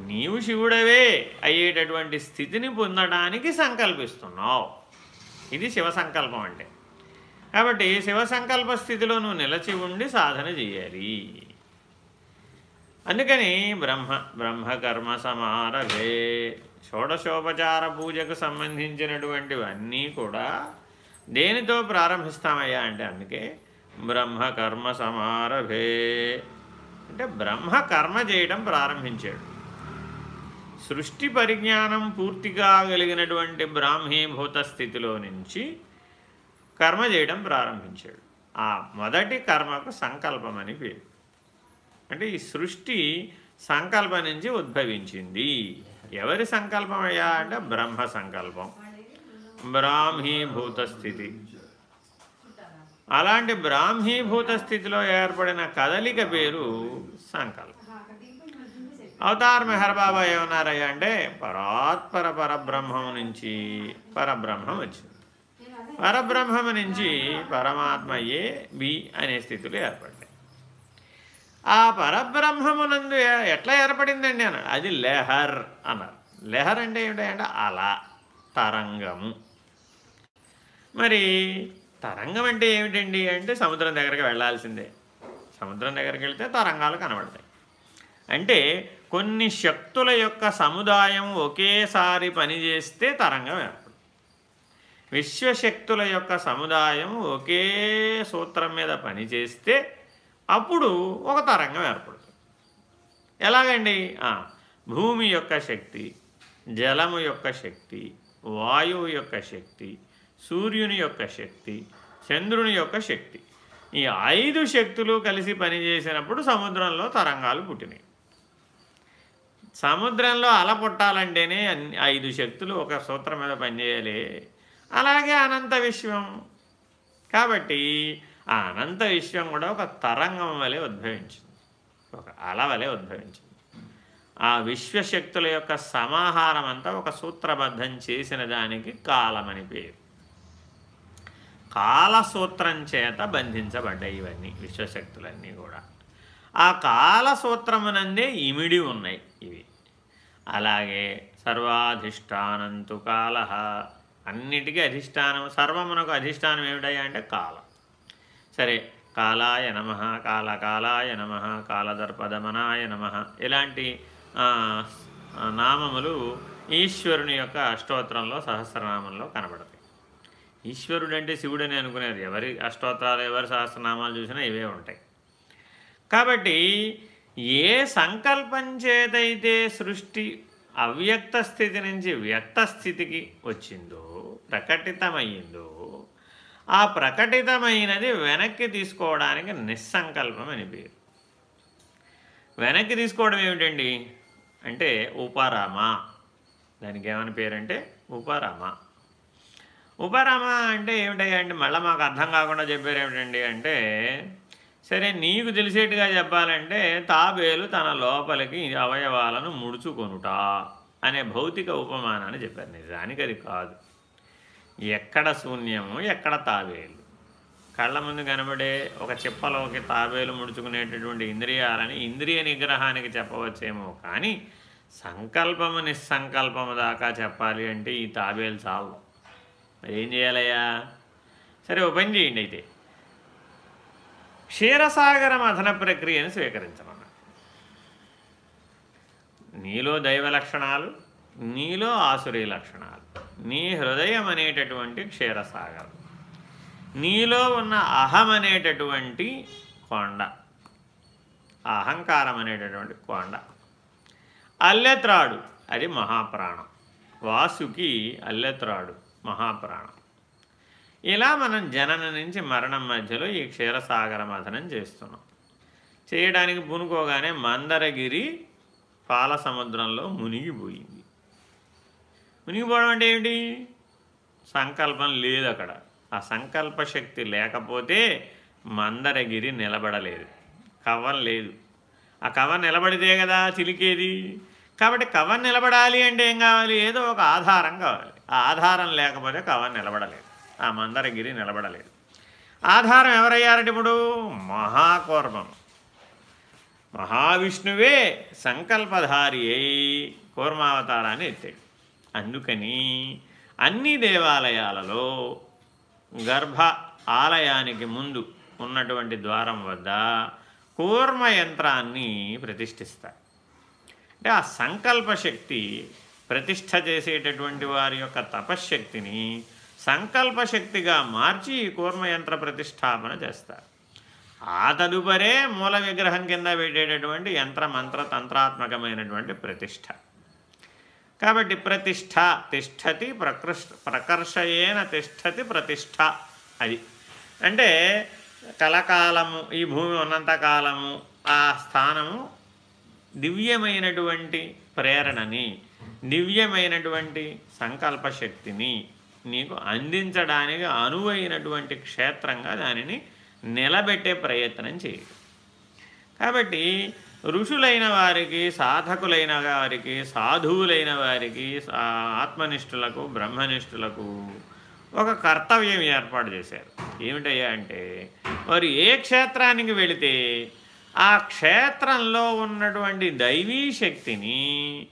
నీవు శివుడవే అయ్యేటటువంటి స్థితిని పొందడానికి సంకల్పిస్తున్నావు. ఇది శివ సంకల్పం అంటే. కాబట్టి శివ సంకల్ప స్థితిలో నువ్వు నిలచి ఉండి సాధన చేయాలి. అందుకని బ్రహ్మ బ్రహ్మకర్మ సమారభే. షోడశోపచార పూజకు సంబంధించినటువంటివన్నీ కూడా దేనితో ప్రారంభిస్తామయ్యా అంటే అందుకే బ్రహ్మకర్మ సమారభే. అంటే బ్రహ్మ కర్మ చేయడం ప్రారంభించాడు. సృష్టి పరిజ్ఞానం పూర్తిగా కలిగినటువంటి బ్రాహ్మీభూత స్థితిలో నుంచి కర్మ చేయడం ప్రారంభించాడు. ఆ మొదటి కర్మకు సంకల్పం అని పేరు. అంటే ఈ సృష్టి సంకల్పం నుంచి ఉద్భవించింది. ఎవరి సంకల్పం అయ్యా అంటే బ్రహ్మ సంకల్పం. బ్రాహ్మీభూత స్థితి. అలాంటి బ్రాహ్మీభూత స్థితిలో ఏర్పడిన కదలిక పేరు సంకల్పం. అవతార్ మెహర్ బాబా ఏమన్నారయ్యా అంటే పరాత్పర పరబ్రహ్మం నుంచి పరబ్రహ్మం వచ్చింది. పరబ్రహ్మం నుంచి పరమాత్మయే బి అనే స్థితిలో ఏర్పడింది. ఆ పరబ్రహ్మమునందు ఎట్లా ఏర్పడిందండి అన్నాడు. అది లెహర్ అన్నారు. లెహర్ అంటే ఏమిటంటే అలా తరంగము మరి తరంగం అంటే ఏమిటండి అంటే సముద్రం దగ్గరికి వెళ్ళాల్సిందే. సముద్రం దగ్గరికి వెళ్తే తరంగాలు కనబడతాయి. అంటే కొన్ని శక్తుల యొక్క సముదాయం ఒకేసారి పనిచేస్తే తరంగం ఏర్పడుతుంది. విశ్వశక్తుల యొక్క సముదాయం ఒకే సూత్రం మీద పనిచేస్తే అప్పుడు ఒక తరంగం ఏర్పడుతుంది. ఎలాగండి? భూమి యొక్క శక్తి జలము యొక్క శక్తి వాయువు యొక్క శక్తి సూర్యుని యొక్క శక్తి చంద్రుని యొక్క శక్తి. ఈ ఐదు శక్తులు కలిసి పనిచేసినప్పుడు సముద్రంలో తరంగాలు పుట్టినాయి. సముద్రంలో అల పుట్టాలంటేనే అన్ని ఐదు శక్తులు ఒక సూత్రం మీద పనిచేయాలి. అలాగే అనంత విశ్వం. కాబట్టి ఆ అనంత విశ్వం కూడా ఒక తరంగం వలె ఉద్భవించింది. ఒక అల వలె ఉద్భవించింది. ఆ విశ్వశక్తుల యొక్క సమాహారం అంతా ఒక సూత్రబద్ధం చేసిన దానికి కాలమని పేరు. కాలసూత్రం చేత బంధించబడ్డాయి ఇవన్నీ విశ్వశక్తులన్నీ కూడా. ఆ కాలసూత్రమునందే ఇమిడి ఉన్నాయి ఇవి. అలాగే సర్వాధిష్టానంతు కాల. అన్నిటికీ అధిష్టానం సర్వమునకు అధిష్టానం ఏమిటయ్యా అంటే కాలం. సరే. కాలాయ నమ కాలకాలాయ నమ కాలదర్పదమనాయ నమ. ఇలాంటి నామములు ఈశ్వరుని యొక్క అష్టోత్తరంలో సహస్రనామంలో కనబడతాయి. ఈశ్వరుడు అంటే శివుడని అనుకునేది. ఎవరి అష్టోత్తరాలు ఎవరి సహస్రనామాలు చూసినా ఇవే ఉంటాయి. కాబట్టి ఏ సంకల్పం చేతైతే సృష్టి అవ్యక్త స్థితి నుంచి వ్యక్త స్థితికి వచ్చిందో ప్రకటితమయ్యిందో ఆ ప్రకటితమైనది వెనక్కి తీసుకోవడానికి నిస్సంకల్పం అని పేరు. వెనక్కి తీసుకోవడం ఏమిటండి? అంటే ఉపరమ. దానికి ఏమని పేరంటే ఉపరమ. ఉపరమ అంటే ఏమిటయ్యండి మళ్ళీ మాకు అర్థం కాకుండా చెప్పారు ఏమిటండి? అంటే సరే నీకు తెలిసేట్టుగా చెప్పాలంటే తాబేలు తన లోపలికి అవయవాలను ముడుచుకొనుట అనే భౌతిక ఉపమానాన్ని చెప్పారు. నిజానికి అది కాదు. ఎక్కడ శూన్యము ఎక్కడ తాబేలు. కళ్ళ ముందు కనబడే ఒక చిప్పలోకి తాబేలు ముడుచుకునేటటువంటి ఇంద్రియాలని ఇంద్రియ నిగ్రహానికి చెప్పవచ్చేమో కానీ సంకల్పము నిస్సంకల్పము దాకా చెప్పాలి అంటే ఈ తాబేలు చాలు. మరి ఏం చేయాలయ్యా? సరే ఓ పని చేయండి అయితే. క్షీరసాగర మథన ప్రక్రియను స్వీకరించమన్నా నీలో దైవ లక్షణాలు నీలో ఆసురీ లక్షణాలు. నీ హృదయం అనేటటువంటి క్షీరసాగరం. నీలో ఉన్న అహం అనేటటువంటి కొండ. అహంకారం అనేటటువంటి కొండ. అల్లెత్రాడు అది మహాప్రాణం. వాసుకి అల్లెత్రాడు మహాప్రాణం. ఇలా మనం జనన నుంచి మరణం మధ్యలో ఈ క్షీరసాగర మథనం చేస్తున్నాం. చేయడానికి పూనుకోగానే మందరగిరి పాల సముద్రంలో మునిగిపోయింది. మునిగిపోవడం అంటే ఏమిటి సంకల్పం లేదు అక్కడ. ఆ సంకల్ప శక్తి లేకపోతే మందరగిరి నిలబడలేదు. కవ్వం లేదు. ఆ కవ్వం నిలబడితే కదా చిలికేది? కాబట్టి కవ్వం నిలబడాలి అంటే ఏం కావాలి? ఏదో ఒక ఆధారం కావాలి. ఆ ఆధారం లేకపోతే కవ్వం నిలబడలేదు. ఆ మందరగిరి నిలబడలేదు. ఆధారం ఎవరయ్యారంటే ఇప్పుడు మహాకూర్మం మహావిష్ణువే సంకల్పధారి అయి కూర్మావతారాన్ని ఎత్తాడు అందుకని అన్ని దేవాలయాలలో గర్భ ఆలయానికి ముందు ఉన్నటువంటి ద్వారం వద్ద కూర్మ యంత్రాన్ని ప్రతిష్ఠిస్తారు. అంటే ఆ సంకల్ప శక్తి ప్రతిష్ఠ చేసేటటువంటి వారి యొక్క తపశ్శక్తిని సంకల్పశక్తిగా మార్చి ఈ కూర్మయంత్ర ప్రతిష్టాపన చేస్తారు. ఆ తదుపరే మూల విగ్రహం కింద పెట్టేటటువంటి యంత్ర మంత్ర తంత్రాత్మకమైనటువంటి ప్రతిష్ట కాబట్టి ప్రతిష్ట తిష్టతి ప్రకృష్ ప్రకర్షయేన తిష్టతి ప్రతిష్ట అది. అంటే కలకాలము ఈ భూమి ఉన్నంతకాలము ఆ స్థానము దివ్యమైనటువంటి ప్రేరణని దివ్యమైనటువంటి సంకల్పశక్తిని నీకు అందించడానికి అనువైనటువంటి క్షేత్రంగా దానిని నిలబెట్టే ప్రయత్నం చేయి. కాబట్టి ఋషులైన వారికి సాధకులైన వారికి సాధువులైన వారికి ఆత్మనిష్ఠులకు బ్రహ్మనిష్ఠులకు ఒక కర్తవ్యం ఏర్పాటు చేశారు. ఏమిటయ్యా అంటే వారు ఏ క్షేత్రానికి వెళితే ఆ క్షేత్రంలో ఉన్నటువంటి దైవీ శక్తిని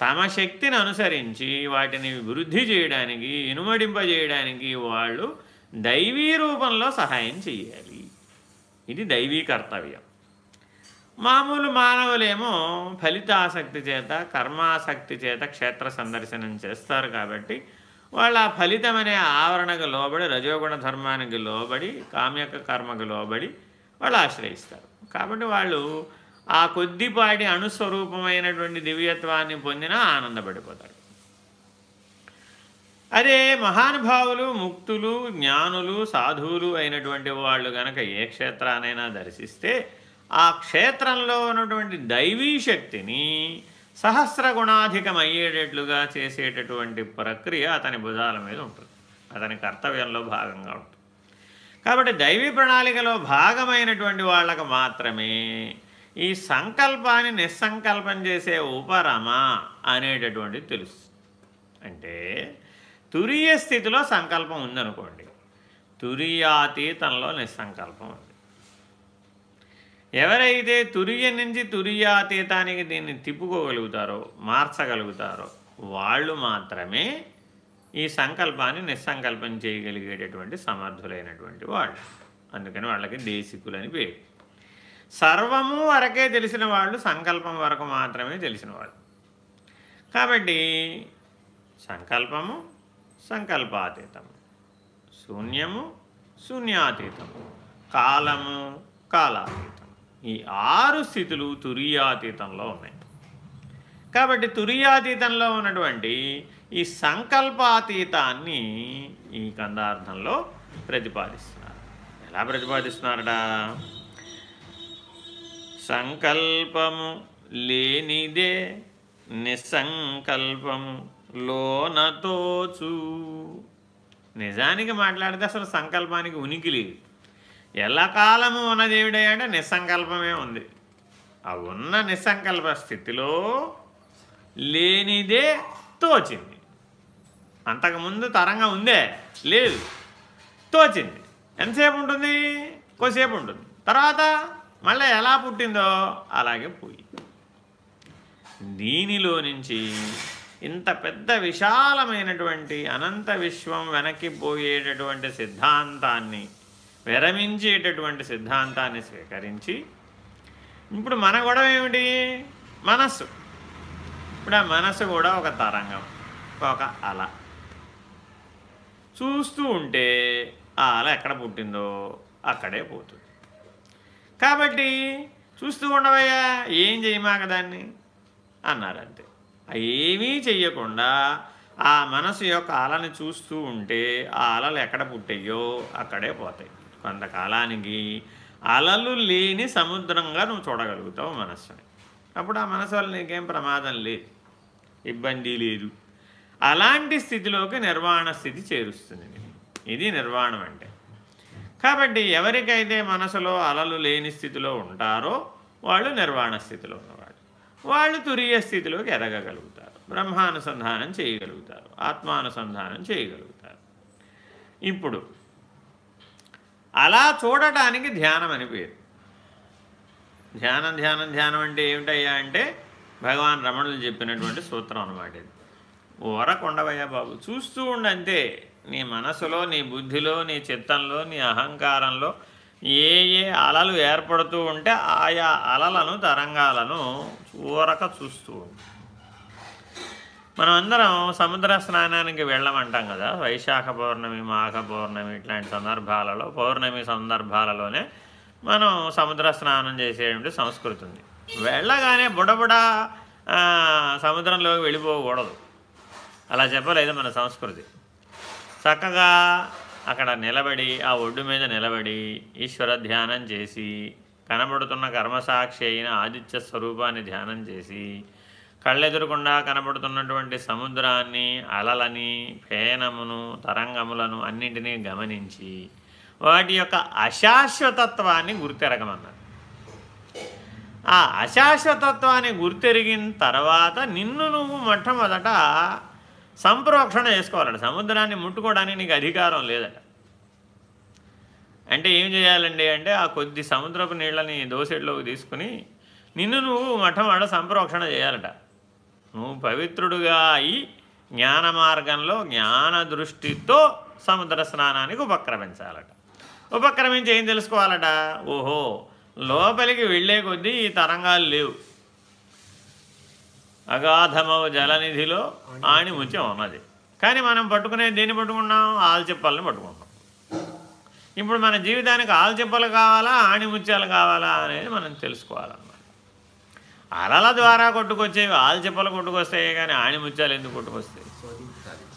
తమ శక్తిని అనుసరించి వాటిని వృద్ధి చేయడానికి ఇనుమడింపజేయడానికి వాళ్ళు దైవీ రూపంలో సహాయం చేయాలి ఇది దైవీ కర్తవ్యం. మామూలు మానవులేమో ఫలితాసక్తి చేత కర్మాసక్తి చేత క్షేత్ర సందర్శనం చేస్తారు కాబట్టి వాళ్ళు ఆ ఫలితం అనే ఆవరణకు లోబడి రజోగుణ ధర్మానికి లోబడి కామ్యక కర్మకు లోబడి వాళ్ళు ఆశ్రయిస్తారు. కాబట్టి వాళ్ళు ఆ కొద్దిపాటి అణుస్వరూపమైనటువంటి దివ్యత్వాన్ని పొందినా ఆనందపడిపోతాడు అదే మహానుభావులు ముక్తులు జ్ఞానులు సాధువులు అయినటువంటి వాళ్ళు గనక ఏ క్షేత్రానైనా దర్శిస్తే ఆ క్షేత్రంలో ఉన్నటువంటి దైవీ శక్తిని సహస్ర గుణాధికమయ్యేటట్లుగా చేసేటటువంటి ప్రక్రియ అతని భుజాల మీద ఉంటుంది. అతని కర్తవ్యంలో భాగంగా ఉంటుంది. కాబట్టి దైవీ ప్రణాళికలో భాగమైనటువంటి వాళ్ళకు మాత్రమే ఈ సంకల్పాన్ని నిస్సంకల్పం చేసే ఉపరమ అనేటటువంటిది తెలుస్తుంది. అంటే తురియ స్థితిలో సంకల్పం ఉందనుకోండి. తురియాతీతంలో నిస్సంకల్పం ఉంది. ఎవరైతే తురియ నుంచి తురియాతీతానికి దీన్ని తిప్పుకోగలుగుతారో మార్చగలుగుతారో వాళ్ళు మాత్రమే ఈ సంకల్పాన్ని నిస్సంకల్పం చేయగలిగేటటువంటి సమర్థులైనటువంటి వాళ్ళు. అందుకని వాళ్ళకి దేశికులని పేరు. సర్వము వరకే తెలిసిన వాళ్ళు సంకల్పం వరకు మాత్రమే తెలిసిన వాళ్ళు. కాబట్టి సంకల్పము సంకల్పాతీతము. శూన్యము శూన్యాతీతము. కాలము కాలాతీతం ఈ ఆరు స్థితులు తురియాతీతంలో ఉన్నాయి. కాబట్టి తురియాతీతంలో ఉన్నటువంటి ఈ సంకల్పాతీతాన్ని ఈ కందార్థంలో ప్రతిపాదిస్తున్నారు. ఎలా ప్రతిపాదిస్తున్నారట? సంకల్పము లేనిదే నిస్సంకల్పము లోనతోచు. నిజానికి మాట్లాడితే అసలు సంకల్పానికి ఉనికి లేదు. ఎల్లకాలము ఉన్నది ఏమిటంటే నిస్సంకల్పమే ఉంది. ఆ ఉన్న నిస్సంకల్ప స్థితిలో లేనిదే తోచింది. అంతకుముందు తరంగా ఉందే లేదు తోచింది. ఎంతసేపు ఉంటుంది? కొద్దిసేపు ఉంటుంది. తర్వాత మళ్ళీ ఎలా పుట్టిందో అలాగే పోయి. దీనిలో నుంచి ఇంత పెద్ద విశాలమైనటువంటి అనంత విశ్వం వెనక్కి పోయేటటువంటి సిద్ధాంతాన్ని విరమించేటటువంటి సిద్ధాంతాన్ని స్వీకరించి ఇప్పుడు మన గొడవ ఏమిటి? మనస్సు. ఇప్పుడు ఆ మనస్సు కూడా ఒక తరంగం ఒక అల. చూస్తూ ఉంటే ఆ అల ఎక్కడ పుట్టిందో అక్కడే పోతుంది. కాబట్టి చూస్తూ ఉండవయ్యా ఏం చేయమాక దాన్ని? అన్నారు అంతే. ఏమీ చెయ్యకుండా ఆ మనసు యొక్క అలని చూస్తూ ఉంటే ఆ అలలు ఎక్కడ పుట్టాయో అక్కడే పోతాయి. కొంతకాలానికి అలలు లేని సముద్రంగా నువ్వు చూడగలుగుతావు మనస్సుని. అప్పుడు ఆ మనసు వల్ల నీకేం ప్రమాదం లేదు. ఇబ్బంది లేదు. అలాంటి స్థితిలోకి నిర్వాణ స్థితి చేరుస్తుంది ఇది నిర్వాణం అంటే. కాబట్టి ఎవరికైతే మనసులో అలలు లేని స్థితిలో ఉంటారో వాళ్ళు నిర్వాణ స్థితిలో ఉన్నవాళ్ళు. వాళ్ళు తురియ స్థితిలోకి ఎదగగలుగుతారు. బ్రహ్మానుసంధానం చేయగలుగుతారు. ఆత్మానుసంధానం చేయగలుగుతారు. ఇప్పుడు అలా చూడటానికి ధ్యానం అని పేరు. ధ్యానం ధ్యానం ధ్యానం అంటే ఏమిటయ్యా అంటే భగవాన్ రమణులు చెప్పినటువంటి సూత్రం అనమాట ఇది. ఊరకుండవయ్యా బాబు చూస్తూ ఉండంతే నీ మనసులో నీ బుద్ధిలో నీ చిత్తంలో నీ అహంకారంలో ఏ ఏ అలలు ఏర్పడుతూ ఉంటే ఆయా అలలను తరంగాలను ఊరక చూస్తూ ఉండు. మనం అందరం సముద్ర స్నానానికి వెళ్ళమంటాం కదా. వైశాఖ పౌర్ణమి మాఘ పౌర్ణమి ఇట్లాంటి సందర్భాలలో పౌర్ణమి సందర్భాలలోనే మనం సముద్ర స్నానం చేసేటువంటి సంస్కృతి ఉంది. వెళ్ళగానే బుడబుడ సముద్రంలోకి వెళ్ళిపోకూడదు. అలా చెప్పలేదు మన సంస్కృతి. చక్కగా అక్కడ నిలబడి ఆ ఒడ్డు మీద నిలబడి ఈశ్వర ధ్యానం చేసి కనబడుతున్న కర్మసాక్షి అయిన ఆదిత్య స్వరూపాన్ని ధ్యానం చేసి కళ్ళెదురకుండా కనబడుతున్నటువంటి సముద్రాన్ని అలలని ఫేనమును తరంగములను అన్నింటినీ గమనించి వాటి యొక్క అశాశ్వతత్వాన్ని గుర్తెరగమన్నారు. ఆ అశాశ్వతత్వాన్ని గుర్తెరిగిన తర్వాత నిన్ను నువ్వు మొట్టమొదట సంప్రోక్షణ చేసుకోవాలట. సముద్రాన్ని ముట్టుకోవడానికి నీకు అధికారం లేదట. అంటే ఏం చేయాలండి అంటే ఆ కొద్ది సముద్రపు నీళ్ళని దోసెడ్లోకి తీసుకుని నిన్ను నువ్వు మొట్టమొదట సంప్రోక్షణ చేయాలట. నువ్వు పవిత్రుడుగా అయి జ్ఞాన మార్గంలో జ్ఞాన దృష్టితో సముద్ర స్నానానికి ఉపక్రమించాలట. ఉపక్రమించి ఏం తెలుసుకోవాలట? ఓహో లోపలికి వెళ్ళే కొద్దీ ఈ తరంగాలు లేవు. అగాధమవ జలనిధిలో ఆణి ముత్యం ఉన్నది. కానీ మనం పట్టుకునే దేన్ని పట్టుకున్నాం ఆల్చిప్పల్ని పట్టుకుంటాం ఇప్పుడు మన జీవితానికి ఆల్చిప్పలు కావాలా? ఆణిముత్యాలు కావాలా? అనేది మనం తెలుసుకోవాలన్నమాట. అలల ద్వారా కొట్టుకొచ్చేవి ఆల్చిప్పలు కొట్టుకొస్తాయి కానీ ఆణిముత్యాలు ఎందుకు కొట్టుకొస్తాయి?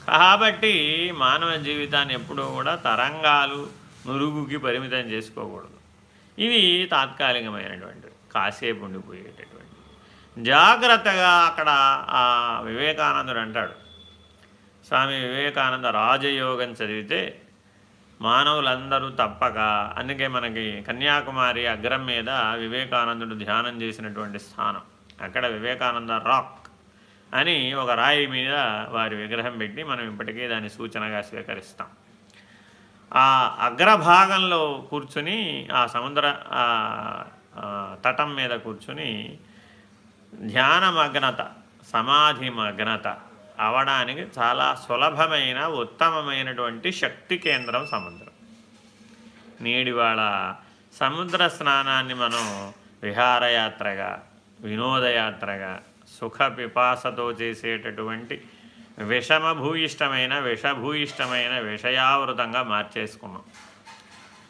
కాబట్టి మానవ జీవితాన్ని ఎప్పుడూ కూడా తరంగాలు నురుగుకి పరిమితం చేసుకోకూడదు. ఇవి తాత్కాలికమైనటువంటివి కాసేపు ఉండిపోయేటటువంటి జాగ్రత్తగా అక్కడ ఆ వివేకానందుడు అంటాడు. స్వామి వివేకానంద రాజయోగం చదివితే మానవులందరూ తప్పక అందుకే మనకి కన్యాకుమారి అగ్రం మీద వివేకానందుడు ధ్యానం చేసినటువంటి స్థానం. అక్కడ వివేకానంద రాక్ అని ఒక రాయి మీద వారి విగ్రహం పెట్టి మనం ఇప్పటికీ దాన్ని సూచనగా స్వీకరిస్తాం. ఆ అగ్రభాగంలో కూర్చుని ఆ సముద్ర తటం మీద కూర్చుని ధ్యానమగ్నత సమాధి మగ్నత అవడానికి చాలా సులభమైన ఉత్తమమైనటువంటి శక్తి కేంద్రం సముద్రం. నేడివాళ సముద్ర స్నానాన్ని మనం విహారయాత్రగా వినోదయాత్రగా సుఖ పిపాసతో చేసేటటువంటి విషమభూయిష్టమైన విషభూయిష్టమైన విషయావృతంగా మార్చేసుకున్నాం.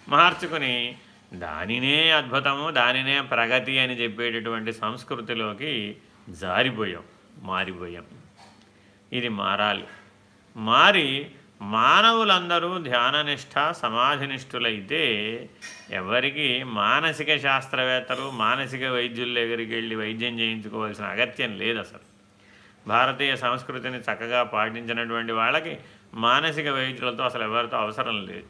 మార్చుకుని దానినే అద్భుతము దానినే ప్రగతి అని చెప్పేటటువంటి సంస్కృతిలోకి జారిపోయాం మారిపోయాం. ఇది మారాలి. మారి మానవులందరూ ధ్యాననిష్ట సమాధినిష్ఠులైతే ఎవరికి మానసిక శాస్త్రవేత్తలు మానసిక వైద్యుల దగ్గరికి వెళ్ళి వైద్యం చేయించుకోవాల్సిన అగత్యం లేదు అసలు. భారతీయ సంస్కృతిని చక్కగా పాటించినటువంటి వాళ్ళకి మానసిక వైద్యులతో అసలు ఎవరితో అవసరం లేదు.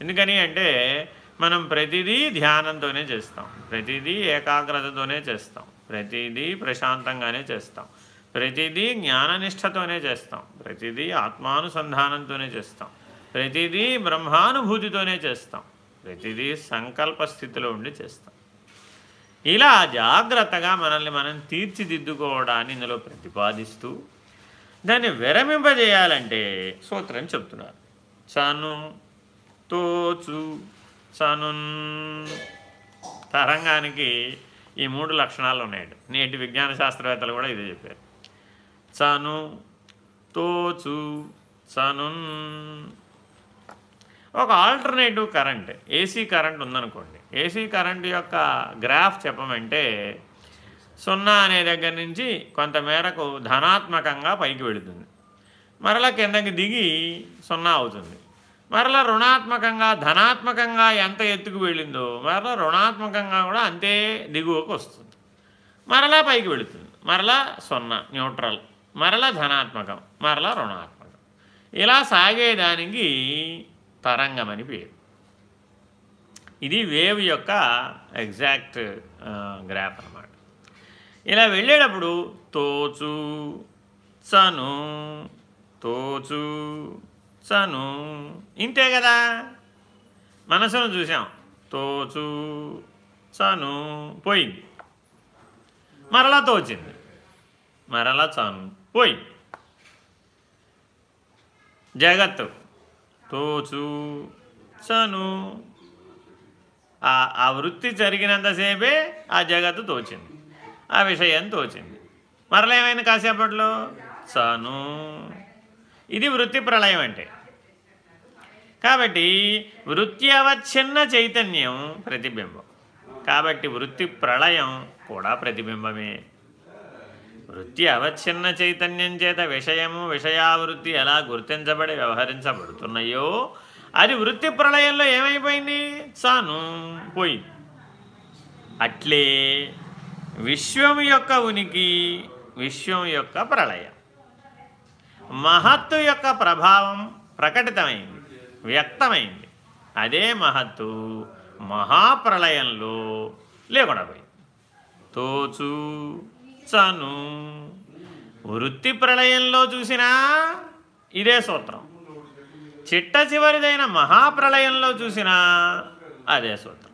ఎందుకని అంటే మనం ప్రతిదీ ధ్యానంతోనే చేస్తాం. ప్రతిదీ ఏకాగ్రతతోనే చేస్తాం. ప్రతిదీ ప్రశాంతంగానే చేస్తాం. ప్రతిదీ జ్ఞాననిష్టతోనే చేస్తాం. ప్రతిదీ ఆత్మానుసంధానంతోనే చేస్తాం. ప్రతిదీ బ్రహ్మానుభూతితోనే చేస్తాం. ప్రతిదీ సంకల్ప స్థితిలో ఉండి చేస్తాం. ఇలా జాగ్రత్తగా మనల్ని మనం తీర్చిదిద్దుకోవడాన్ని ఇందులో ప్రతిపాదిస్తూ దాన్ని విరమింపజేయాలంటే సూత్రం చెప్తున్నారు. చను తోచు చను తరంగానికి ఈ మూడు లక్షణాలు ఉన్నాయండి. నేటి విజ్ఞాన శాస్త్రవేత్తలు కూడా ఇదే చెప్పారు. చను తోచు చనున్ ఒక ఆల్టర్నేటివ్ కరెంట్ ఏసీ కరెంట్ ఉందనుకోండి. ఏసీ కరెంట్ యొక్క గ్రాఫ్ చెప్పమంటే సున్నా అనే దగ్గర నుంచి కొంతమేరకు ధనాత్మకంగా పైకి వెళుతుంది. మరలా కిందకి దిగి సున్నా అవుతుంది. మరలా రుణాత్మకంగా ధనాత్మకంగా ఎంత ఎత్తుకు వెళ్ళిందో మరలా రుణాత్మకంగా కూడా అంతే దిగువకు వస్తుంది. మరలా పైకి వెళుతుంది. మరలా సున్నా న్యూట్రల్. మరల ధనాత్మకం మరల రుణాత్మకం. ఇలా సాగేదానికి తరంగం అని పేరు. ఇది వేవ్ యొక్క ఎగ్జాక్ట్ గ్రాఫ్ అన్నమాట. ఇలా వెళ్ళేటప్పుడు తోచు చను తోచు చను ఇంతే కదా? మనసును చూసాం. తోచు చను పోయింది. మరలా తోచింది. మరలా చను పోయి జగత్తు తోచు చను. ఆ వృత్తి జరిగినంతసేపే ఆ జగత్తు తోచింది. ఆ విషయం తోచింది. మరలా ఏమైంది కాసేపట్లో? చను. ఇది వృత్తి ప్రళయం అంటే. కాబట్టి వృత్తి అవచ్ఛిన్న చైతన్యం ప్రతిబింబం. కాబట్టి వృత్తి ప్రళయం కూడా ప్రతిబింబమే. వృత్తి అవచ్ఛిన్న చైతన్యం చేత విషయము విషయావృత్తి ఎలా గుర్తించబడి వ్యవహరించబడుతున్నాయో అది వృత్తి ప్రళయంలో ఏమైపోయింది? చాను పోయింది. అట్లే విశ్వం యొక్క ఉనికి విశ్వం యొక్క ప్రళయం. మహత్తు యొక్క ప్రభావం ప్రకటితమైంది వ్యక్తమైంది. అదే మహత్తు మహాప్రళయంలో లేకుండా పోయింది. తోచు చను వృత్తి ప్రళయంలో చూసినా ఇదే సూత్రం. చిట్ట చివరిదైన మహాప్రళయంలో చూసినా అదే సూత్రం.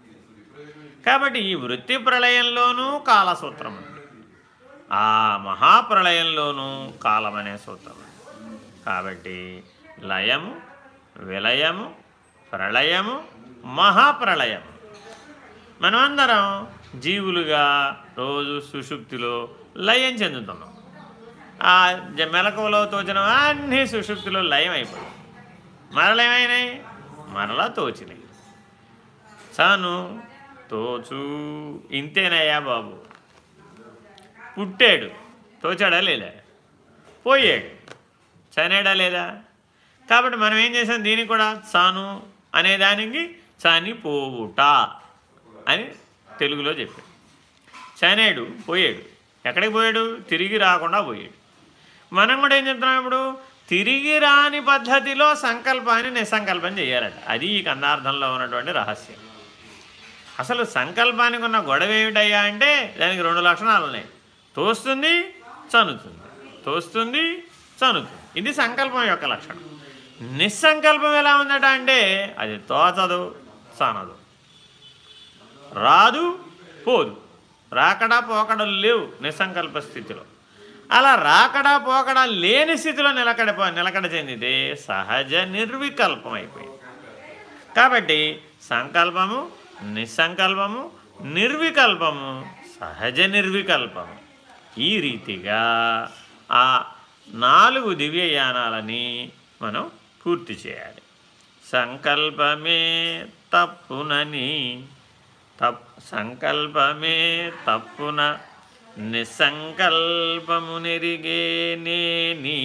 కాబట్టి ఈ వృత్తి ప్రళయంలోనూ కాలసూత్రం ఉంది. ఆ మహాప్రళయంలోనూ కాలమనే సూత్రం కాబట్టి లయము విలయము ప్రళయము మహాప్రళయం మనమందరం జీవులుగా రోజు సుషుప్తిలో లయం చెందుతున్నాం. ఆ మెలకువలో తోచిన అన్నీ సుషుప్తిలో లయం అయిపోయాయి మరలేమైనాయి మరలా తోచినాయి. చాను తోచు. ఇంతేనయ్యా బాబు. పుట్టాడు. తోచాడా లేదా? పోయాడు. చనేడా లేదా? కాబట్టి మనం ఏం చేసాం? దీనికి కూడా చాను అనేదానికి చనిపోవుట అని తెలుగులో చెప్పాడు చనేడు పోయాడు. ఎక్కడికి పోయాడు? తిరిగి రాకుండా పోయాడు. మనం కూడా ఏం చెప్తున్నాం ఇప్పుడు? తిరిగి రాని పద్ధతిలో సంకల్పాన్ని నిస్సంకల్పం చేయాలట. అది ఈ కన్నార్థంలో ఉన్నటువంటి రహస్యం. అసలు సంకల్పానికి ఉన్న గొడవ ఏమిటయ్యా అంటే దానికి రెండు లక్షణాలు ఉన్నాయి. తోస్తుంది చనుతుంది. తోస్తుంది చనుతుంది. ఇది సంకల్పం యొక్క లక్షణం. నిస్సంకల్పం ఎలా ఉందట అంటే అది తోచదు చనదు. రాదు పోదు. రాకడా పోకడలు లేవు నిస్సంకల్ప స్థితిలో. అలా రాకడా పోకడా లేని స్థితిలో నిలకడ నిలకడ చెందితే సహజ నిర్వికల్పం అయిపోయింది. కాబట్టి సంకల్పము నిస్సంకల్పము నిర్వికల్పము సహజ నిర్వికల్పము. ఈ రీతిగా ఆ నాలుగు దివ్యయానాలని మనం పూర్తి చేయాలి. సంకల్పమే తప్పునని తప్ సంకల్పమే తప్పున నిస్సంకల్పమునిరిగే నేని.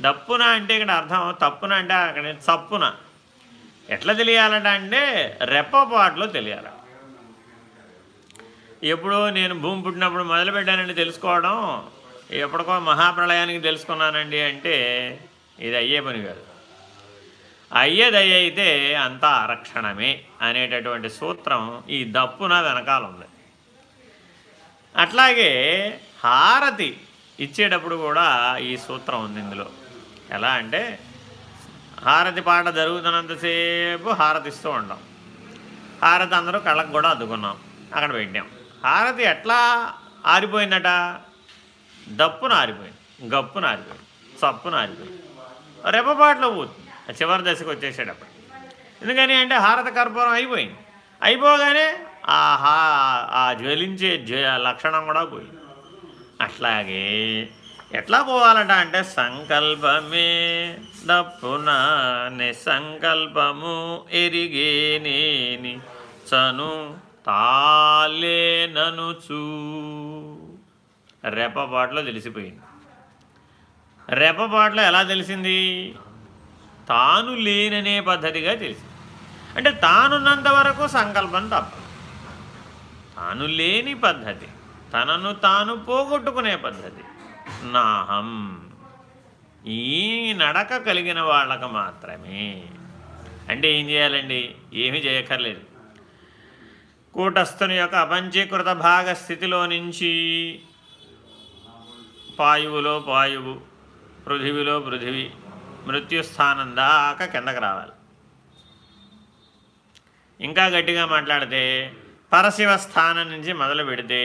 దప్పున అంటే ఇక్కడ అర్థం తప్పున అంటే అక్కడ చప్పున. ఎట్లా తెలియాలట అంటే రెప్పపాటులో తెలియాలి. ఎప్పుడో నేను భూమి పుట్టినప్పుడు మొదలుపెట్టానండి తెలుసుకోవడం ఎప్పటికో మహాప్రళయానికి తెలుసుకున్నానండి అంటే ఇది అయ్యే పని కాదు. అయ్యేదయ్య అయితే అంతా ఆరక్షణమే అనేటటువంటి సూత్రం ఈ దప్పున వెనకాల ఉంది అట్లాగే హారతి ఇచ్చేటప్పుడు కూడా ఈ సూత్రం ఉంది ఇందులో. ఎలా అంటే హారతి పాట జరుగుతున్నంతసేపు హారతి ఇస్తూ ఉంటాం హారతి అందరూ కళ్ళకు కూడా అద్దుకున్నాం. అక్కడ పెట్టాం. హారతి ఎట్లా ఆరిపోయిందట? దప్పున ఆరిపోయింది గప్పున ఆరిపోయింది చప్పున ఆరిపోయింది. రెప్పపాట్లో పోతుంది. చివరి దశకు వచ్చేసేటప్పుడు. ఎందుకని అంటే హారత కర్పూరం అయిపోయింది. అయిపోగానే ఆహా ఆ జ్వలించే జ్వ లక్షణం కూడా పోయింది. అట్లాగే ఎట్లా పోవాలట అంటే సంకల్పమే దప్పున నిసంకల్పము ఎరిగేనేని చను తాలేననుచూ రెప్పపాట్లో తెలిసిపోయింది. రెప్పపాట్లో ఎలా తెలిసింది? తాను లేననే పద్ధతిగా తెలిసింది అంటే తానున్నంత వరకు సంకల్పం తప్ప తాను లేని పద్ధతి తనను తాను పోగొట్టుకునే పద్ధతి నాహం. ఈ నడక కలిగిన వాళ్ళకు మాత్రమే. అంటే ఏం చేయాలండి? ఏమి చేయక్కర్లేదు. కూటస్థుని యొక్క అపంచీకృత భాగ స్థితిలో నుంచి పాయువులో పాయువు పృథివిలో పృథివి మృత్యుస్థానం దాకా కిందకు రావాలి. ఇంకా గట్టిగా మాట్లాడితే పరశివ స్థానం నుంచి మొదలు పెడితే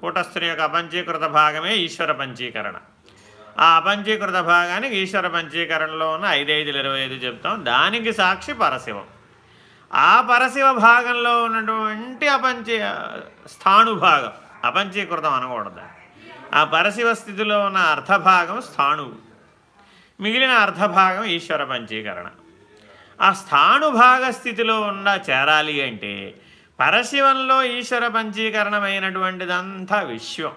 కూటస్థుని యొక్క అపంచీకృత భాగమే ఈశ్వర పంచీకరణ. ఆ అపంచీకృత భాగానికి ఈశ్వర పంచీకరణలో ఉన్న ఐదైదులు ఇరవై ఐదు చెప్తాం. దానికి సాక్షి పరశివం. ఆ పరశివ భాగంలో ఉన్నటువంటి అపంచీ స్థాణుభాగం. అపంచీకృతం అనకూడదు. ఆ పరశివ స్థితిలో ఉన్న అర్ధభాగం స్థాణువు. మిగిలిన అర్ధభాగం ఈశ్వర పంచీకరణ. ఆ స్థానుభాగ స్థితిలో ఉన్న చేరాలి అంటే పరశివంలో ఈశ్వర పంచీకరణమైనటువంటిదంతా విశ్వం.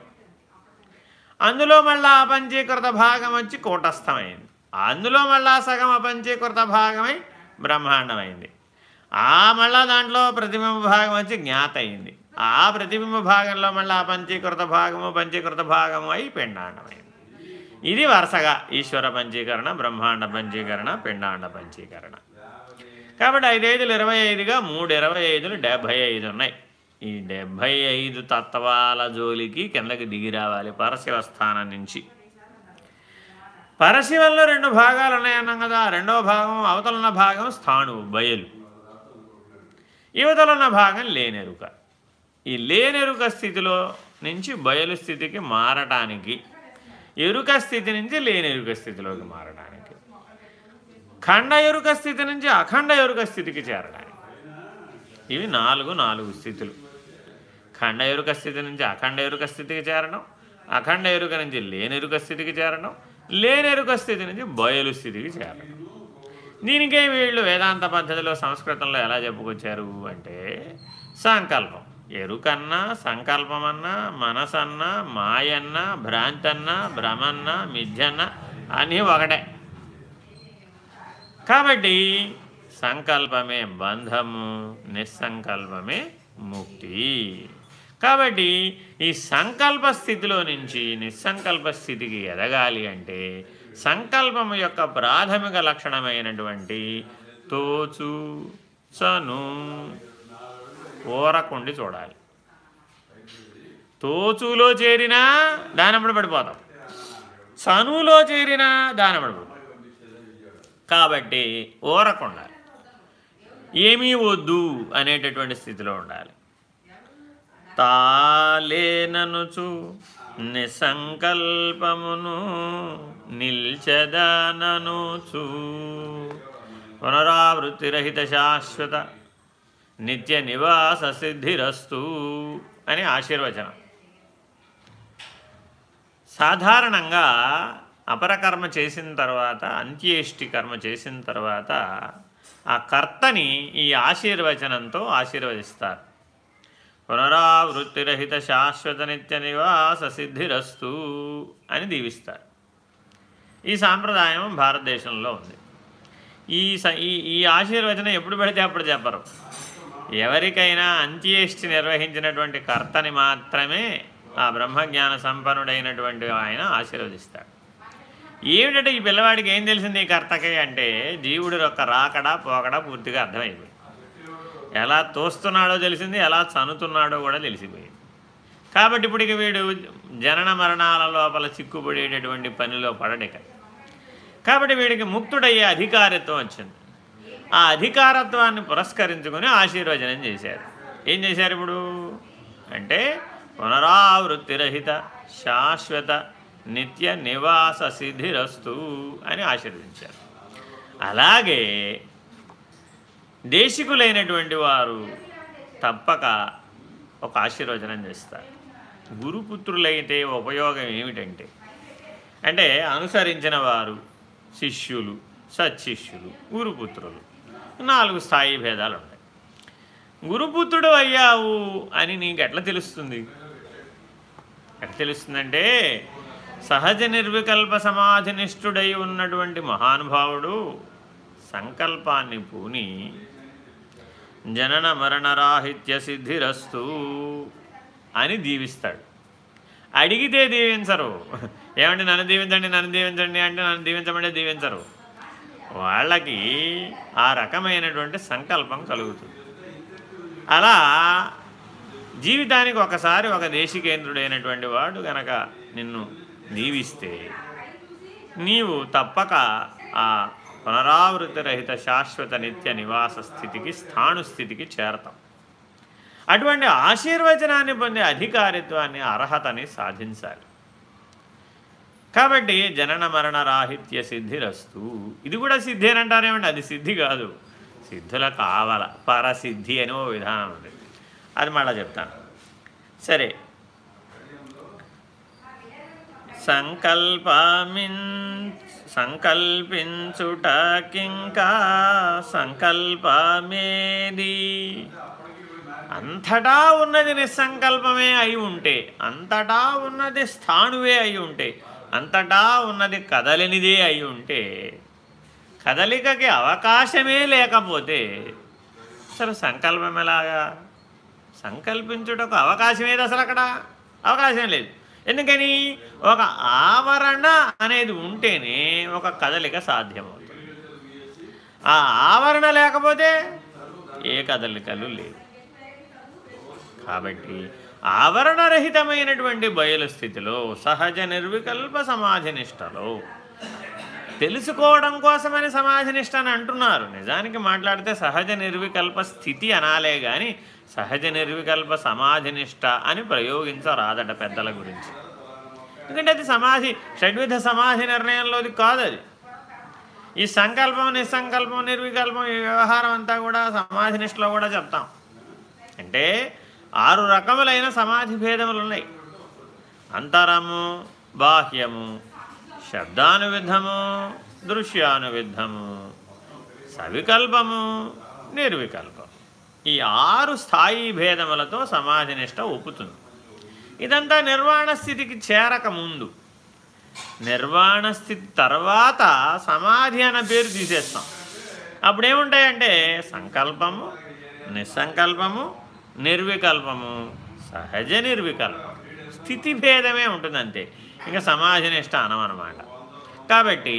అందులో మళ్ళా అపంచీకృత భాగం వచ్చి కూటస్థమైంది. అందులో మళ్ళా సగం అపంచీకృత భాగమై బ్రహ్మాండమైంది. ఆ మళ్ళా దాంట్లో ప్రతిబింబ భాగం వచ్చి జ్ఞాత అయింది ఆ ప్రతిబింబ భాగంలో మళ్ళీ ఆ పంచీకృత భాగము పంచీకృత భాగము అయి పిండాండమైంది. ఇది వరుసగా ఈశ్వర పంచీకరణ బ్రహ్మాండ పంచీకరణ పిండాండ పంచీకరణ కాబట్టి ఐదైదులు ఇరవై ఐదుగా మూడు ఇరవై ఐదులు డెబ్భై ఐదు ఉన్నాయి. ఈ డెబ్భై ఐదు తత్వాల జోలికి కిందకి దిగి రావాలి పరశివ స్థానం నుంచి. పరశివంలో రెండు భాగాలు ఉన్నాయన్నాం కదా రెండవ భాగం అవతలున్న భాగం స్థాణువు బయలు. యువతలున్న భాగం లేనెరుక. ఈ లేనెరుక స్థితిలో నుంచి బయలు స్థితికి మారటానికి ఎరుక స్థితి నుంచి లేనెరుక స్థితిలోకి మారడానికి. ఖండ ఎరుక స్థితి నుంచి అఖండ ఎరుక స్థితికి చేరడానికి. ఇవి నాలుగు నాలుగు స్థితులు. ఖండ ఎరుక స్థితి నుంచి అఖండ ఎరుక స్థితికి చేరడం అఖండ ఎరుక నుంచి లేనెరుక స్థితికి చేరడం లేనెరుక స్థితి నుంచి బయలు స్థితికి చేరడం. దీనికే వీళ్ళు వేదాంత పద్ధతిలో సంస్కృతంలో ఎలా చెప్పుకొచ్చారు అంటే సంకల్పం. ఎరుకన్నా సంకల్పమన్నా మనసన్నా మాయన్న భ్రాంతన్నా భ్రమన్న మిథ్యన్నా అన్నీ ఒకటే. కాబట్టి సంకల్పమే బంధము నిస్సంకల్పమే ముక్తి. కాబట్టి ఈ సంకల్ప స్థితిలో నుంచి నిస్సంకల్ప స్థితికి ఎదగాలి అంటే సంకల్పము యొక్క ప్రాథమిక లక్షణమైనటువంటి తోచు చను ఊరకుండి చూడాలి. తోచులో చేరినా దానప్పుడు పడిపోతాం? చనువులో చేరినా దానప్పుడు పడిపోతాం? కాబట్టి ఊరకుండాలి. ఏమీ వద్దు అనేటటువంటి స్థితిలో ఉండాలి. తాలేననుచు నిసంకల్పమును నిల్చదననుచు పునరావృత్తిరహిత శాశ్వత నిత్య నివాస సిద్ధిరస్తు అని ఆశీర్వచనం. సాధారణంగా అపరకర్మ చేసిన తర్వాత అంత్యేష్టి కర్మ చేసిన తర్వాత ఆ కర్తని ఈ ఆశీర్వచనంతో ఆశీర్వదిస్తారు. పునరావృత్తిరహిత శాశ్వత నిత్య నివాస సిద్ధిరస్తు అని దీవిస్తారు. ఈ సాంప్రదాయం భారతదేశంలో ఉంది. ఈ ఈ ఈ ఆశీర్వచనం ఎప్పుడు పెడితే అప్పుడు చెప్పరు. ఎవరికైనా అంత్యేష్టి నిర్వహించినటువంటి కర్తని మాత్రమే ఆ బ్రహ్మజ్ఞాన సంపన్నుడైనటువంటి ఆయన ఆశీర్వదిస్తాడు. ఏమిటంటే ఈ పిల్లవాడికి ఏం తెలిసింది ఈ కర్తకి అంటే జీవుడి యొక్క రాకడా పోకడా పూర్తిగా అర్థమైపోయింది. ఎలా తోస్తున్నాడో తెలిసింది ఎలా చనుతున్నాడో కూడా తెలిసిపోయింది. కాబట్టి ఇప్పుడు ఇక వీడు జనన మరణాల లోపల చిక్కుపడేటటువంటి పనిలో పడడిక కాబట్టి వీడికి ముక్తుడయ్యే అధికారిత్వం వచ్చింది. ఆ అధికారత్వాన్ని పురస్కరించుకొని ఆశీర్వచనం చేశారు. ఏం చేశారు ఇప్పుడు? అంటే పునరావృత్తిరహిత శాశ్వత నిత్య నివాస సిద్ధిరస్తు అని ఆశీర్వదించారు. అలాగే దేశికులైనటువంటి వారు తప్పక ఒక ఆశీర్వచనం చేస్తారు. గురుపుత్రులైతే ఉపయోగం ఏమిటంటే అంటే అనుసరించిన వారు శిష్యులు సత్శిష్యులు గురుపుత్రులు నాలుగు స్థాయి భేదాలు ఉంటాయి గురుపుత్రుడు అయ్యావు అని నీకు ఎట్లా తెలుస్తుంది? ఎట్లా తెలుస్తుందంటే సహజ నిర్వికల్ప సమాధినిష్ఠుడై ఉన్నటువంటి మహానుభావుడు సంకల్పాన్ని పూని జనన మరణరాహిత్య సిద్ధిరస్తు అని దీవిస్తాడు. అడిగితే దీవించరు. ఏమంటే నన్ను దీవించండి నన్ను దీవించండి అంటే నన్ను దీవించమంటే దీవించరు. వాళ్ళకి ఆ రకమైనటువంటి సంకల్పం కలుగుతుంది. అలా జీవితానికి ఒకసారి ఒక దేశికేంద్రుడైనటువంటి వాడు గనక నిన్ను దీవిస్తే నీవు తప్పక ఆ పునరావృతి రహిత శాశ్వత నిత్య నివాస స్థితికి స్థాణు స్థితికి చేరతాం అటువంటి ఆశీర్వచనాన్ని పొందే అధికారిత్వాన్ని అర్హతని సాధించాలి. కాబట్టి జనన మరణ రాహిత్య సిద్ధిరస్తు. ఇది కూడా సిద్ధి అని అంటారేమండి? అది సిద్ధి కాదు. సిద్ధుల కావాల పరసిద్ధి అని ఓ విధానం ఉంది. అది మళ్ళా చెప్తాను. సరే. సంకల్పమిన్ సంకల్పించుటకింకా సంకల్పమేది? అంతటా ఉన్నది నిస్సంకల్పమే అయి ఉంటే అంతటా ఉన్నది స్థాణువే అయి ఉంటే అంతటా ఉన్నది కదలినిదే అయి ఉంటే కదలికకి అవకాశమే లేకపోతే అసలు సంకల్పం ఎలాగా? సంకల్పించుటకు అవకాశం ఏది అసలు అక్కడ? అవకాశం లేదు. ఎందుకని? ఒక ఆవరణ అనేది ఉంటేనే ఒక కదలిక సాధ్యమవుతుంది. ఆ ఆవరణ లేకపోతే ఏ కదలికలు లేవు. కాబట్టి ఆవరణరహితమైనటువంటి బయలు స్థితిలో సహజ నిర్వికల్ప సమాధినిష్టలో తెలుసుకోవడం కోసమని సమాధినిష్ట అని అంటున్నారు. నిజానికి మాట్లాడితే సహజ నిర్వికల్ప స్థితి అనాలే కానీ సహజ నిర్వికల్ప సమాధినిష్ట అని ప్రయోగించరాదట పెద్దల గురించి. ఎందుకంటే అది సమాధి షడ్విధ సమాధి నిర్ణయంలోది కాదు అది ఈ సంకల్పం నిస్సంకల్పం నిర్వికల్పం ఈ వ్యవహారం అంతా కూడా సమాధినిష్టలో కూడా చెప్తాం. అంటే ఆరు రకములైన సమాధి భేదములు ఉన్నాయి అంతరము బాహ్యము శబ్దానువిధము దృశ్యానువిధము సవికల్పము నిర్వికల్పం ఈ ఆరు స్థాయి భేదములతో సమాధి నిష్ట ఒప్పుతుంది ఇదంతా నిర్వాణ స్థితికి చేరక ముందు. నిర్వాణ స్థితి తర్వాత సమాధి అన్న పేరు తీసేస్తాం. అప్పుడేముంటాయంటే సంకల్పము నిస్సంకల్పము నిర్వికల్పము సహజ నిర్వికల్పం. స్థితి భేదమే ఉంటుంది అంతే ఇంకా సమాధినిష్ట అనమాట కాబట్టి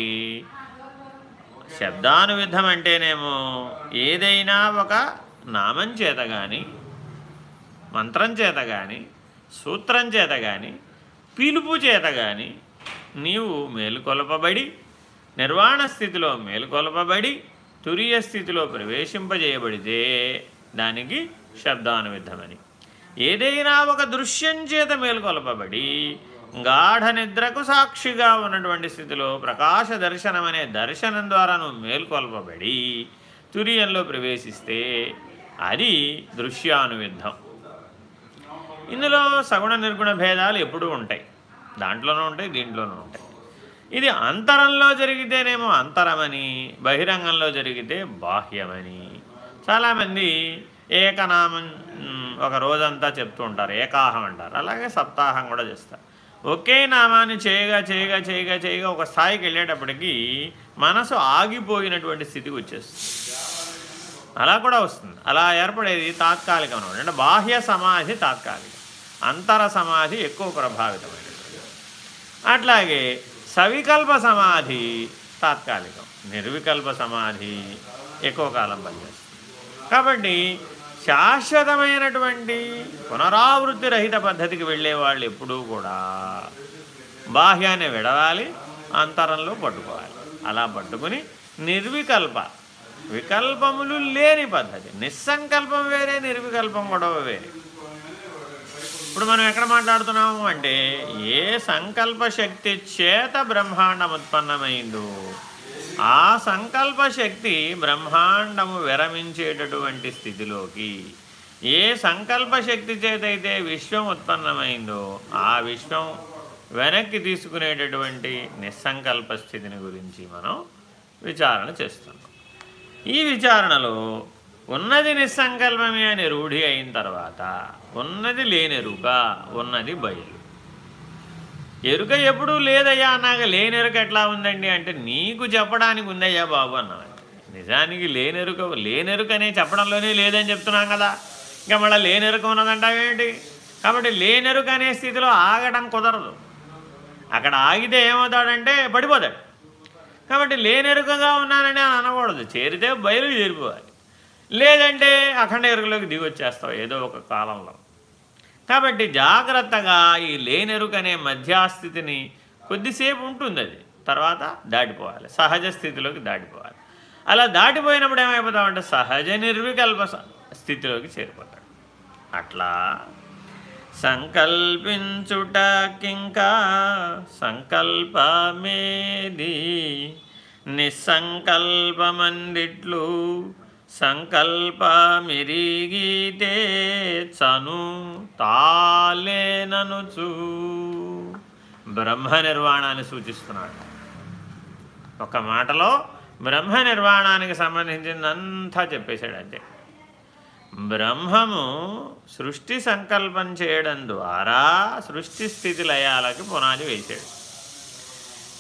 శబ్దానువిధం అంటేనేమో ఏదైనా ఒక నామం చేత కానీ మంత్రం చేత కానీ సూత్రం చేత కానీ పిలుపు చేత కానీ నీవు మేలుకొలపబడి నిర్వాణ స్థితిలో మేలుకొలపబడి తురియ స్థితిలో ప్రవేశింపజేయబడితే దానికి శబ్దానువిద్ధమని. ఏదైనా ఒక దృశ్యం చేత మేల్కొల్పబడి గాఢ నిద్రకు సాక్షిగా ఉన్నటువంటి స్థితిలో ప్రకాశ దర్శనం అనే దర్శనం ద్వారా నువ్వు మేల్కొల్పబడి తురియంలో ప్రవేశిస్తే అది దృశ్యానువిద్ధం. ఇందులో సగుణ నిర్గుణ భేదాలు ఎప్పుడూ ఉంటాయి. దాంట్లోనూ ఉంటాయి దీంట్లోనూ ఉంటాయి. ఇది అంతరంలో జరిగితేనేమో అంతరమని బహిరంగంలో జరిగితే బాహ్యమని. చాలామంది ఏకనామం ఒక రోజంతా చెప్తూ ఉంటారు. ఏకాహం అంటారు. అలాగే సప్తాహం కూడా చేస్తారు. ఒకే నామాన్ని చేయగా చేయగా చేయగా చేయగా ఒక స్థాయికి వెళ్ళేటప్పటికీ మనసు ఆగిపోయినటువంటి స్థితికి వచ్చేస్తుంది. అలా కూడా వస్తుంది. అలా ఏర్పడేది తాత్కాలికం అనమాట అంటే బాహ్య సమాధి తాత్కాలికం. అంతర సమాధి ఎక్కువ ప్రభావితమైనటువంటి అట్లాగే సవికల్ప సమాధి తాత్కాలికం. నిర్వికల్ప సమాధి ఎక్కువ కాలం పనిచేస్తుంది. కాబట్టి శాశ్వతమైనటువంటి పునరావృత్తి రహిత పద్ధతికి వెళ్ళే వాళ్ళు ఎప్పుడూ కూడా బాహ్యాన్ని విడవాలి అంతరంలో పట్టుకోవాలి. అలా పట్టుకుని నిర్వికల్ప వికల్పములు లేని పద్ధతి. నిస్సంకల్పం వేరే నిర్వికల్పం గొడవ వేరే. ఇప్పుడు మనం ఎక్కడ మాట్లాడుతున్నాము అంటే ఏ సంకల్ప శక్తి చేత బ్రహ్మాండం ఉత్పన్నమైందో ఆ సంకల్ప శక్తి బ్రహ్మాండము విరమించేటటువంటి స్థితిలోకి ఏ సంకల్ప శక్తి చేతైతే విశ్వం ఉత్పన్నమైందో ఆ విశ్వం వెనక్కి తీసుకునేటటువంటి నిస్సంకల్ప స్థితిని గురించి మనం విచారణ చేస్తున్నాం. ఈ విచారణలో ఉన్నది నిస్సంకల్పమే అని రూఢి అయిన తర్వాత ఉన్నది లేనెరుక ఉన్నది బయలు. ఎరుక ఎప్పుడూ లేదయ్యా అన్నాక లేనెరుక ఎట్లా ఉందండి అంటే నీకు చెప్పడానికి ఉందయ్యా బాబు అన్నాను నిజానికి లేనెరుక లేనెరుక అనే చెప్పడంలోనే లేదని చెప్తున్నాం కదా. ఇంకా మళ్ళీ లేనెరుక ఉన్నదంటావేంటి కాబట్టి లేనెరుక అనే స్థితిలో ఆగడం కుదరదు. అక్కడ ఆగితే ఏమవుతాడంటే పడిపోతాడు. కాబట్టి లేనెరుకగా ఉన్నానని అని అనకూడదు. చేరితే బయలు చేరిపోవాలి లేదంటే అఖండ ఎరుకలోకి దిగొచ్చేస్తావు ఏదో ఒక కాలంలో. కాబట్టి జాగ్రత్తగా ఈ లేనెరుకనే మధ్యాస్థితిని కొద్దిసేపు ఉంటుంది అది తర్వాత దాటిపోవాలి. సహజ స్థితిలోకి దాటిపోవాలి. అలా దాటిపోయినప్పుడు ఏమైపోతామంటే సహజ నిర్వికల్ప స్థితిలోకి చేరిపోతాడు. అట్లా సంకల్పించుటకింకా సంకల్పమేది? నిస్సంకల్పమందిట్లు సంకల్పమిరిగితే చను తాలేననుచు బ్రహ్మ నిర్వాణాన్ని సూచిస్తున్నాడు. ఒక మాటలో బ్రహ్మ నిర్వాణానికి సంబంధించిందంతా చెప్పేశాడు అంతే. బ్రహ్మము సృష్టి సంకల్పం చేయడం ద్వారా సృష్టి స్థితి లయాలకి పునాది వేశాడు.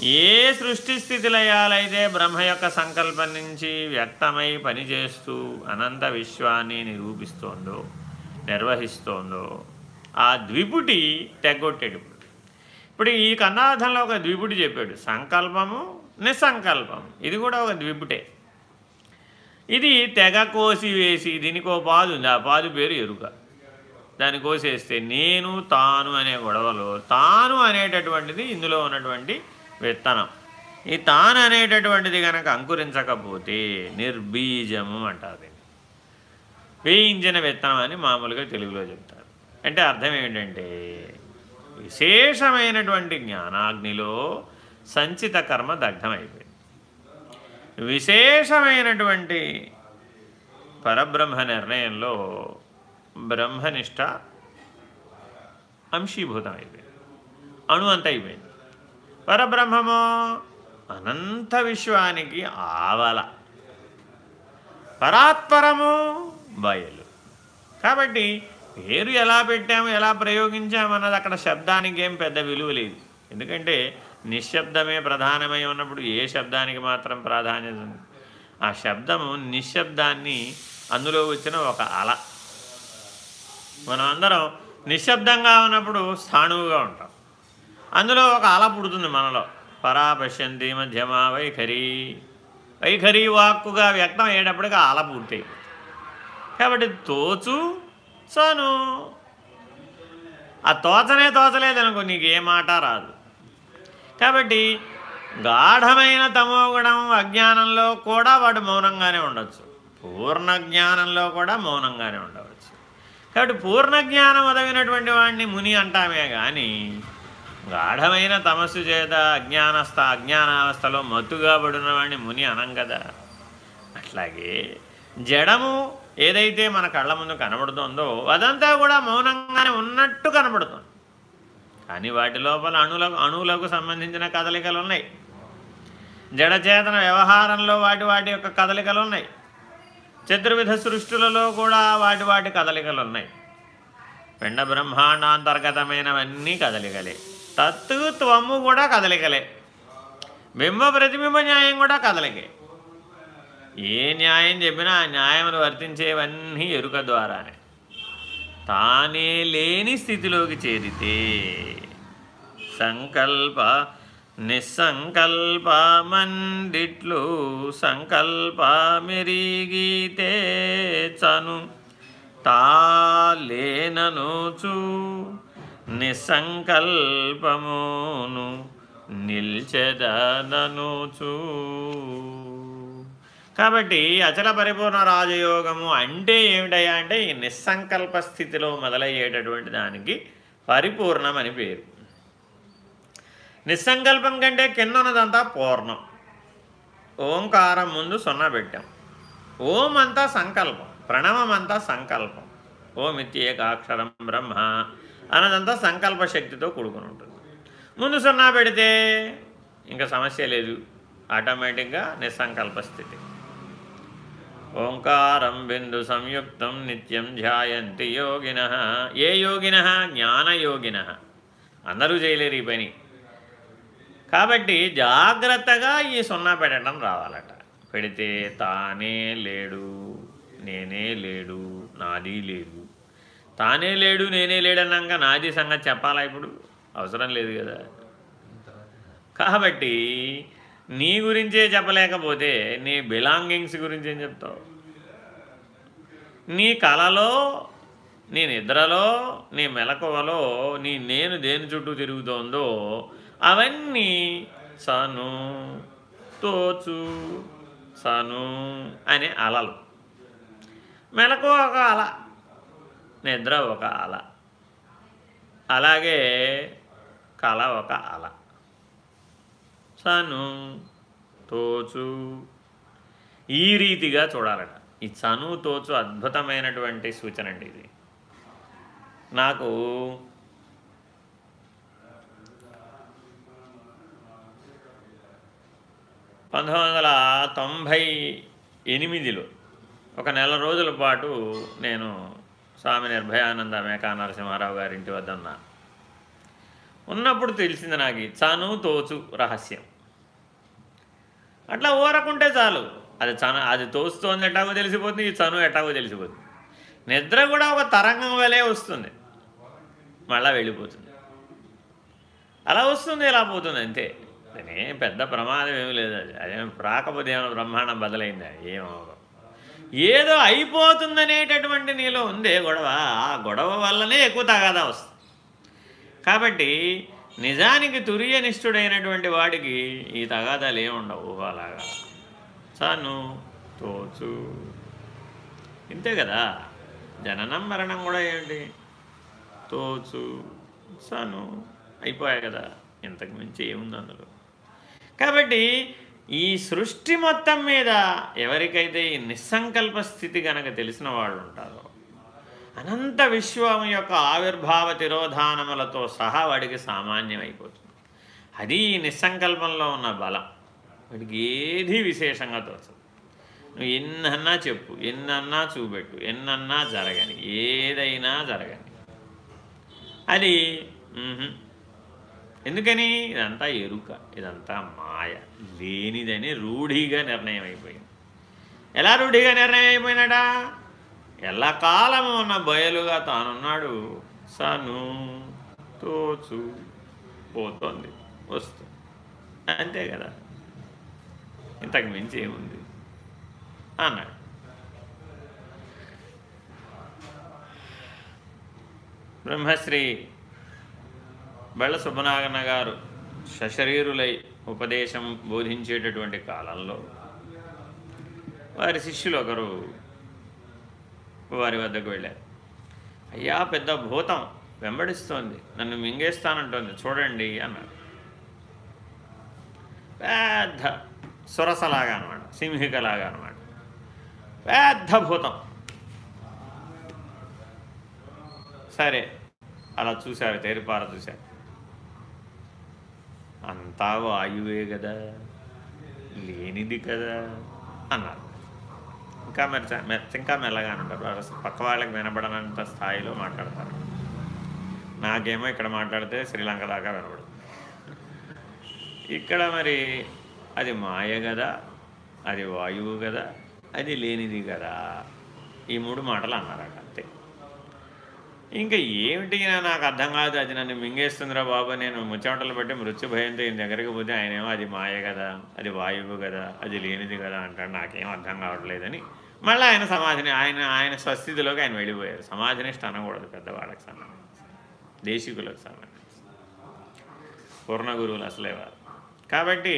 ఏ సృష్టి స్థితి లయాలైతే బ్రహ్మ యొక్క సంకల్పం నుంచి వ్యక్తమై పనిచేస్తూ అనంత విశ్వాన్ని నిరూపిస్తోందో నిర్వహిస్తోందో ఆ ద్విపుటి తెగొట్టాడు ఇప్పుడు. ఈ కన్నార్థంలో ఒక ద్విపుటి చెప్పాడు. సంకల్పము నిస్సంకల్పం ఇది కూడా ఒక ద్విపుటే. ఇది తెగ కోసి వేసి దీనికి పాదు ఉంది. ఆ పాదు పేరు ఎరుక. దాన్ని కోసేస్తే నేను తాను అనే గొడవలో తాను అనేటటువంటిది ఇందులో ఉన్నటువంటి విత్తనం. ఈ తాను అనేటటువంటిది కనుక అంకురించకపోతే నిర్బీజము అంటారు దీన్ని. వేయించిన విత్తనం అని మామూలుగా తెలుగులో చెప్తారు. అంటే అర్థం ఏంటంటే విశేషమైనటువంటి జ్ఞానాగ్నిలో సంచిత కర్మ దగ్ధమైపోయింది. విశేషమైనటువంటి పరబ్రహ్మ నిర్ణయంలో బ్రహ్మనిష్ట అంశీభూతం అయిపోయింది అణు అంత అయిపోయింది పరబ్రహ్మము అనంత విశ్వానికి ఆవల. పరాత్పరము బయలు. కాబట్టి పేరు ఎలా పెట్టాము ఎలా ప్రయోగించామన్నది అక్కడ శబ్దానికి ఏం పెద్ద విలువ లేదు. ఎందుకంటే నిశ్శబ్దమే ప్రధానమై ఉన్నప్పుడు ఏ శబ్దానికి మాత్రం ప్రాధాన్యత ఉంది? ఆ శబ్దము నిశ్శబ్దాన్ని అందులో వచ్చిన ఒక అల. మనం అందరం నిశ్శబ్దంగా ఉన్నప్పుడు స్థాణువుగా ఉంటాం. అందులో ఒక అల పుడుతుంది మనలో. పరాపశ్యంతి మధ్యమా వైఖరి. వైఖరి వాక్కుగా వ్యక్తం అయ్యేటప్పటికి అల పూర్తయి కాబట్టి తోచు చను ఆ తోచనే తోచలేదనుకో నీకు ఏ మాట రాదు. కాబట్టి గాఢమైన తమోగుణం అజ్ఞానంలో కూడా వాడు మౌనంగానే ఉండొచ్చు. పూర్ణ జ్ఞానంలో కూడా మౌనంగానే ఉండవచ్చు. కాబట్టి పూర్ణ జ్ఞానం ఉదవినటువంటి వాడిని ముని అంటామే కానీ గాఢమైన తమస్సు చేత అజ్ఞానస్థ అజ్ఞానావస్థలో మత్తుగా పడిన వాడిని ముని అనం కదా. అట్లాగే జడము ఏదైతే మన కళ్ళ ముందు కనబడుతుందో అదంతా కూడా మౌనంగానే ఉన్నట్టు కనబడుతుంది. కానీ వాటి లోపల అణులకు అణువులకు సంబంధించిన కదలికలు ఉన్నాయి జడచేతన వ్యవహారంలో వాటి వాటి యొక్క కదలికలు ఉన్నాయి చతుర్విధ సృష్టిలలో కూడా వాటి వాటి కదలికలు ఉన్నాయి పిండ బ్రహ్మాండాంతర్గతమైనవన్నీ కదలికలే. తత్తు త్వము కూడా కదలికలే. బింబ ప్రతిబింబ న్యాయం కూడా కదలికే. ఏ న్యాయం చెప్పినా ఆ న్యాయములు వర్తించేవన్నీ ఎరుక ద్వారానే. తానే లేని స్థితిలోకి చేరితే సంకల్ప నిస్సంకల్ప మండిట్లు సంకల్ప మెరిగితే చను తాలేననుచు నిస్సంకల్పమును నిల్చెదననుచు కాబట్టి అచల పరిపూర్ణ రాజయోగము అంటే ఏమిటయ్యా అంటే ఈ నిస్సంకల్ప స్థితిలో మొదలయ్యేటటువంటి దానికి పరిపూర్ణం అని పేరు. నిస్సంకల్పం కంటే కిందన్నదంతా పూర్ణం. ఓంకారం ముందు సున్నా పెట్టాం. ఓం అంతా సంకల్పం ప్రణవం అంతా సంకల్పం. ఓమిత్యేకాక్షరం బ్రహ్మ. అన్నదంతా సంకల్ప శక్తితో కూడుకుని ఉంటుంది. ముందు సున్నా పెడితే ఇంకా సమస్య లేదు. ఆటోమేటిక్గా నిస్సంకల్ప స్థితి. ఓంకారం బిందు సంయుక్తం నిత్యం ధ్యాయంతి యోగిన. ఏ యోగిన? జ్ఞానయోగిన అందరూ చేయలేరు ఈ పని. కాబట్టి జాగ్రత్తగా ఈ సున్నా పెట్టడం రావాలట. పెడితే తానే లేడు నేనే లేడు నాది లేదు. తానే లేడు నేనే లేడన్నాక నాది సంగతి చెప్పాలా ఇప్పుడు? అవసరం లేదు కదా. కాబట్టి నీ గురించే చెప్పలేకపోతే నీ బిలాంగింగ్స్ గురించి ఏం చెప్తావు? నీ కళలో నీ నిద్రలో నీ మెలకువలో నీ నేను దేని చుట్టూ తిరుగుతోందో అవన్నీ సను తోచు సను అనే అలలు. మెలకువ ఒక అల నిద్ర ఒక అల. అలాగే కళ ఒక అల. సను తోచు. ఈ రీతిగా చూడాలట. ఈ చను తోచు అద్భుతమైనటువంటి సూచన అండి ఇది. నాకు పంతొమ్మిది వందల తొంభై ఎనిమిదిలో ఒక నెల రోజుల పాటు నేను స్వామి నిర్భయానంద మేకా నరసింహారావు గారి ఇంటి వద్ద ఉన్నాను ఉన్నప్పుడు తెలిసింది నాకు ఈ చను తోచు రహస్యం. అట్లా ఊరకుంటే చాలు. అది చన అది తోస్తోంది ఎట్టాగో తెలిసిపోతుంది ఈ చను ఎట్టాగో తెలిసిపోతుంది. నిద్ర కూడా ఒక తరంగం వలె వస్తుంది. మళ్ళా వెళ్ళిపోతుంది. అలా వస్తుంది ఇలా పోతుంది అంతే. పెద్ద ప్రమాదం ఏమీ లేదు. అది. అదేం రాకపోతే ఏమైనా బ్రహ్మాండం బదులైందా? ఏమో ఏదో అయిపోతుందనేటటువంటి నీలో ఉందే గొడవ. ఆ గొడవ వల్లనే ఎక్కువ తగాదా వస్తుంది. కాబట్టి నిజానికి తురియనిష్ఠుడైనటువంటి వాడికి ఈ తగాదాలు ఏముండవు అలాగా. చను తోచు. ఇంతే కదా. జననం మరణం కూడా ఏంటి? తోచు చాను. అయిపోయాయి కదా. ఇంతకు మించి ఏముంది అందులో? కాబట్టి ఈ సృష్టి మొత్తం మీద ఎవరికైతే ఈ నిస్సంకల్ప స్థితి గనక తెలిసిన వాళ్ళు ఉంటారో అనంత విశ్వం యొక్క ఆవిర్భావ తిరోధానములతో సహా వాడికి సామాన్యమైపోతుంది. అది ఈ నిస్సంకల్పంలో ఉన్న బలం. వాడికి ఏది విశేషంగా తోచదు. నువ్వు ఎన్నన్నా చెప్పు ఎన్నన్నా చూపెట్టు ఎన్నన్నా జరగని ఏదైనా జరగని. అది ఎందుకని? ఇదంతా ఎరుక ఇదంతా మాయ. లేనిదని రూఢిగా నిర్ణయం అయిపోయింది ఎలా రూఢిగా నిర్ణయం అయిపోయినాడా కాలము ఉన్న బయలుగా తానున్నాడు సను తోచు పోతోంది వస్తుంది అంతే కదా? ఇంతకు మించి ఏముంది? అన్నాడు. బ్రహ్మశ్రీ బెళ్ళ సుబ్బనాగన్న గారు సశరీరులై ఉపదేశం బోధించేటటువంటి కాలంలో వారి శిష్యులు ఒకరు వారి వద్దకు వెళ్ళారు. అయ్యా పెద్ద భూతం వెంబడిస్తోంది. నన్ను మింగేస్తానంటోంది. చూడండి అన్నారు. పెద్ద సురసలాగా అనమాట సింహికలాగా అనమాట పెద్ద భూతం. సరే అలా చూశారు తేరిపార చూశారు. అంతా వాయువే కదా లేనిది కదా అన్నారు. ఇంకా మెచ్చ మెచ్చ ఇంకా మెల్లగా అంటారు. పక్క వాళ్ళకి వినబడనంత స్థాయిలో మాట్లాడతారు. నాకేమో ఇక్కడ మాట్లాడితే శ్రీలంక దాకా వినబడు ఇక్కడ మరి అది మాయ కదా అది వాయువు కదా అది లేనిది కదా. ఈ మూడు మాటలు అన్నారట అంతే. ఇంకా ఏమిటి నాకు అర్థం కాదు. అది నన్ను మింగేస్తుందిరా బాబు. నేను ముచ్చమటలు పెట్టి మృత్యు భయంతో ఈయన దగ్గరికి పోతే ఆయనేమో అది మాయ కదా అది వాయువు కదా అది లేనిది కదా అంటాడు. నాకేం అర్థం కావట్లేదని మళ్ళీ ఆయన సమాధిని ఆయన ఆయన స్వస్థితిలోకి ఆయన వెళ్ళిపోయారు. సమాధినిష్ట అనకూడదు పెద్దవాళ్ళకి సంబంధించి దేశికులకు సంబంధించి. పూర్ణ గురువులు అసలే వారు. కాబట్టి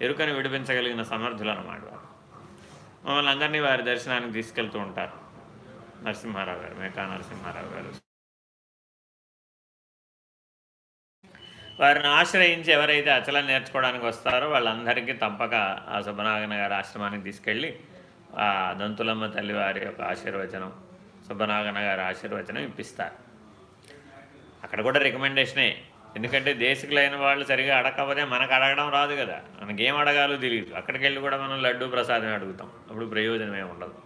ఎరుకను విడిపించగలిగిన సమర్థులు అన్నమాట వారు. మమ్మల్ని అందరినీ వారి దర్శనానికి తీసుకెళ్తూ ఉంటారు. నరసింహారావు గారు మేకా నరసింహారావు గారు. వారిని ఆశ్రయించి ఎవరైతే అచలం నేర్చుకోవడానికి వస్తారో వాళ్ళందరికీ తప్పక ఆ సుబ్బనాగన గారి ఆశ్రమానికి తీసుకెళ్ళి ఆ దంతులమ్మ తల్లి వారి యొక్క ఆశీర్వచనం సుబ్బనాగన గారి ఆశీర్వచనం ఇప్పిస్తారు. అక్కడ కూడా రికమెండేషనే ఎందుకంటే దేశకులైన వాళ్ళు సరిగా అడగకపోతే మనకు అడగడం రాదు కదా. మనకేం అడగాలో తెలియదు అక్కడికి వెళ్ళి కూడా మనం లడ్డు ప్రసాదం అడుగుతాం. అప్పుడు ప్రయోజనమే ఉండదు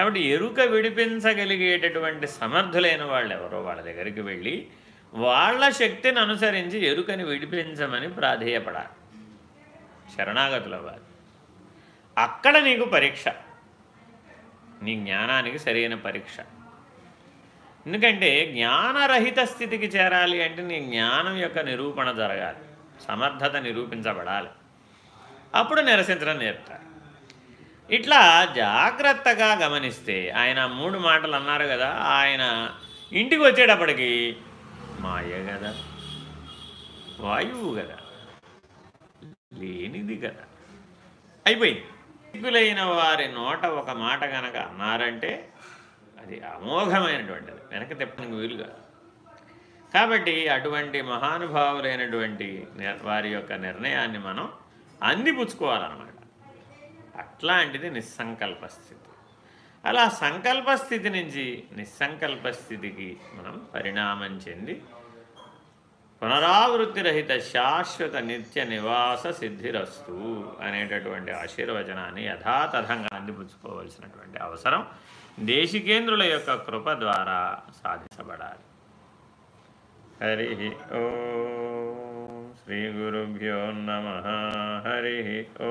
కాబట్టి ఎరుక విడిపించగలిగేటటువంటి సమర్థులైన వాళ్ళు ఎవరో వాళ్ళ దగ్గరికి వెళ్ళి వాళ్ళ శక్తిని అనుసరించి ఎరుకని విడిపించమని ప్రాధేయపడాలి. శరణాగతులు అవ్వాలి అక్కడ నీకు పరీక్ష. నీ జ్ఞానానికి సరైన పరీక్ష. ఎందుకంటే జ్ఞానరహిత స్థితికి చేరాలి అంటే నీ జ్ఞానం యొక్క నిరూపణ జరగాలి. సమర్థత నిరూపించబడాలి. అప్పుడు నిరసించడం నేర్పుతారు. ఇట్లా జాగ్రత్తగా గమనిస్తే ఆయన మూడు మాటలు అన్నారు కదా ఆయన ఇంటికి వచ్చేటప్పటికి మాయ కదా వాయువు కదా లేనిది కదా. అయిపోయింది. సిగ్గులైన వారి నోట ఒక మాట గనక అన్నారంటే అది అమోఘమైనటువంటిది వెనక తిప్పడానికి వీలు కాదు. కాబట్టి అటువంటి మహానుభావులైనటువంటి వారి యొక్క నిర్ణయాన్ని మనం అందిపుచ్చుకోవాలన్నమాట. అట్లాంటిది నిస్సంకల్పస్థితి అలా సంకల్పస్థితి నుంచి నిస్సంకల్పస్థితికి మనం పరిణామం చెంది పునరావృత్తి రహిత శాశ్వత నిత్య నివాస సిద్ధిరస్తు అనేటటువంటి ఆశీర్వచనాన్ని యథాతథంగా అందిపుచ్చుకోవలసినటువంటి అవసరం దేశికేంద్రుల యొక్క కృప ద్వారా సాధించబడాలి. హరి ఓ శ్రీ గురుభ్యో నమ. హరి ఓ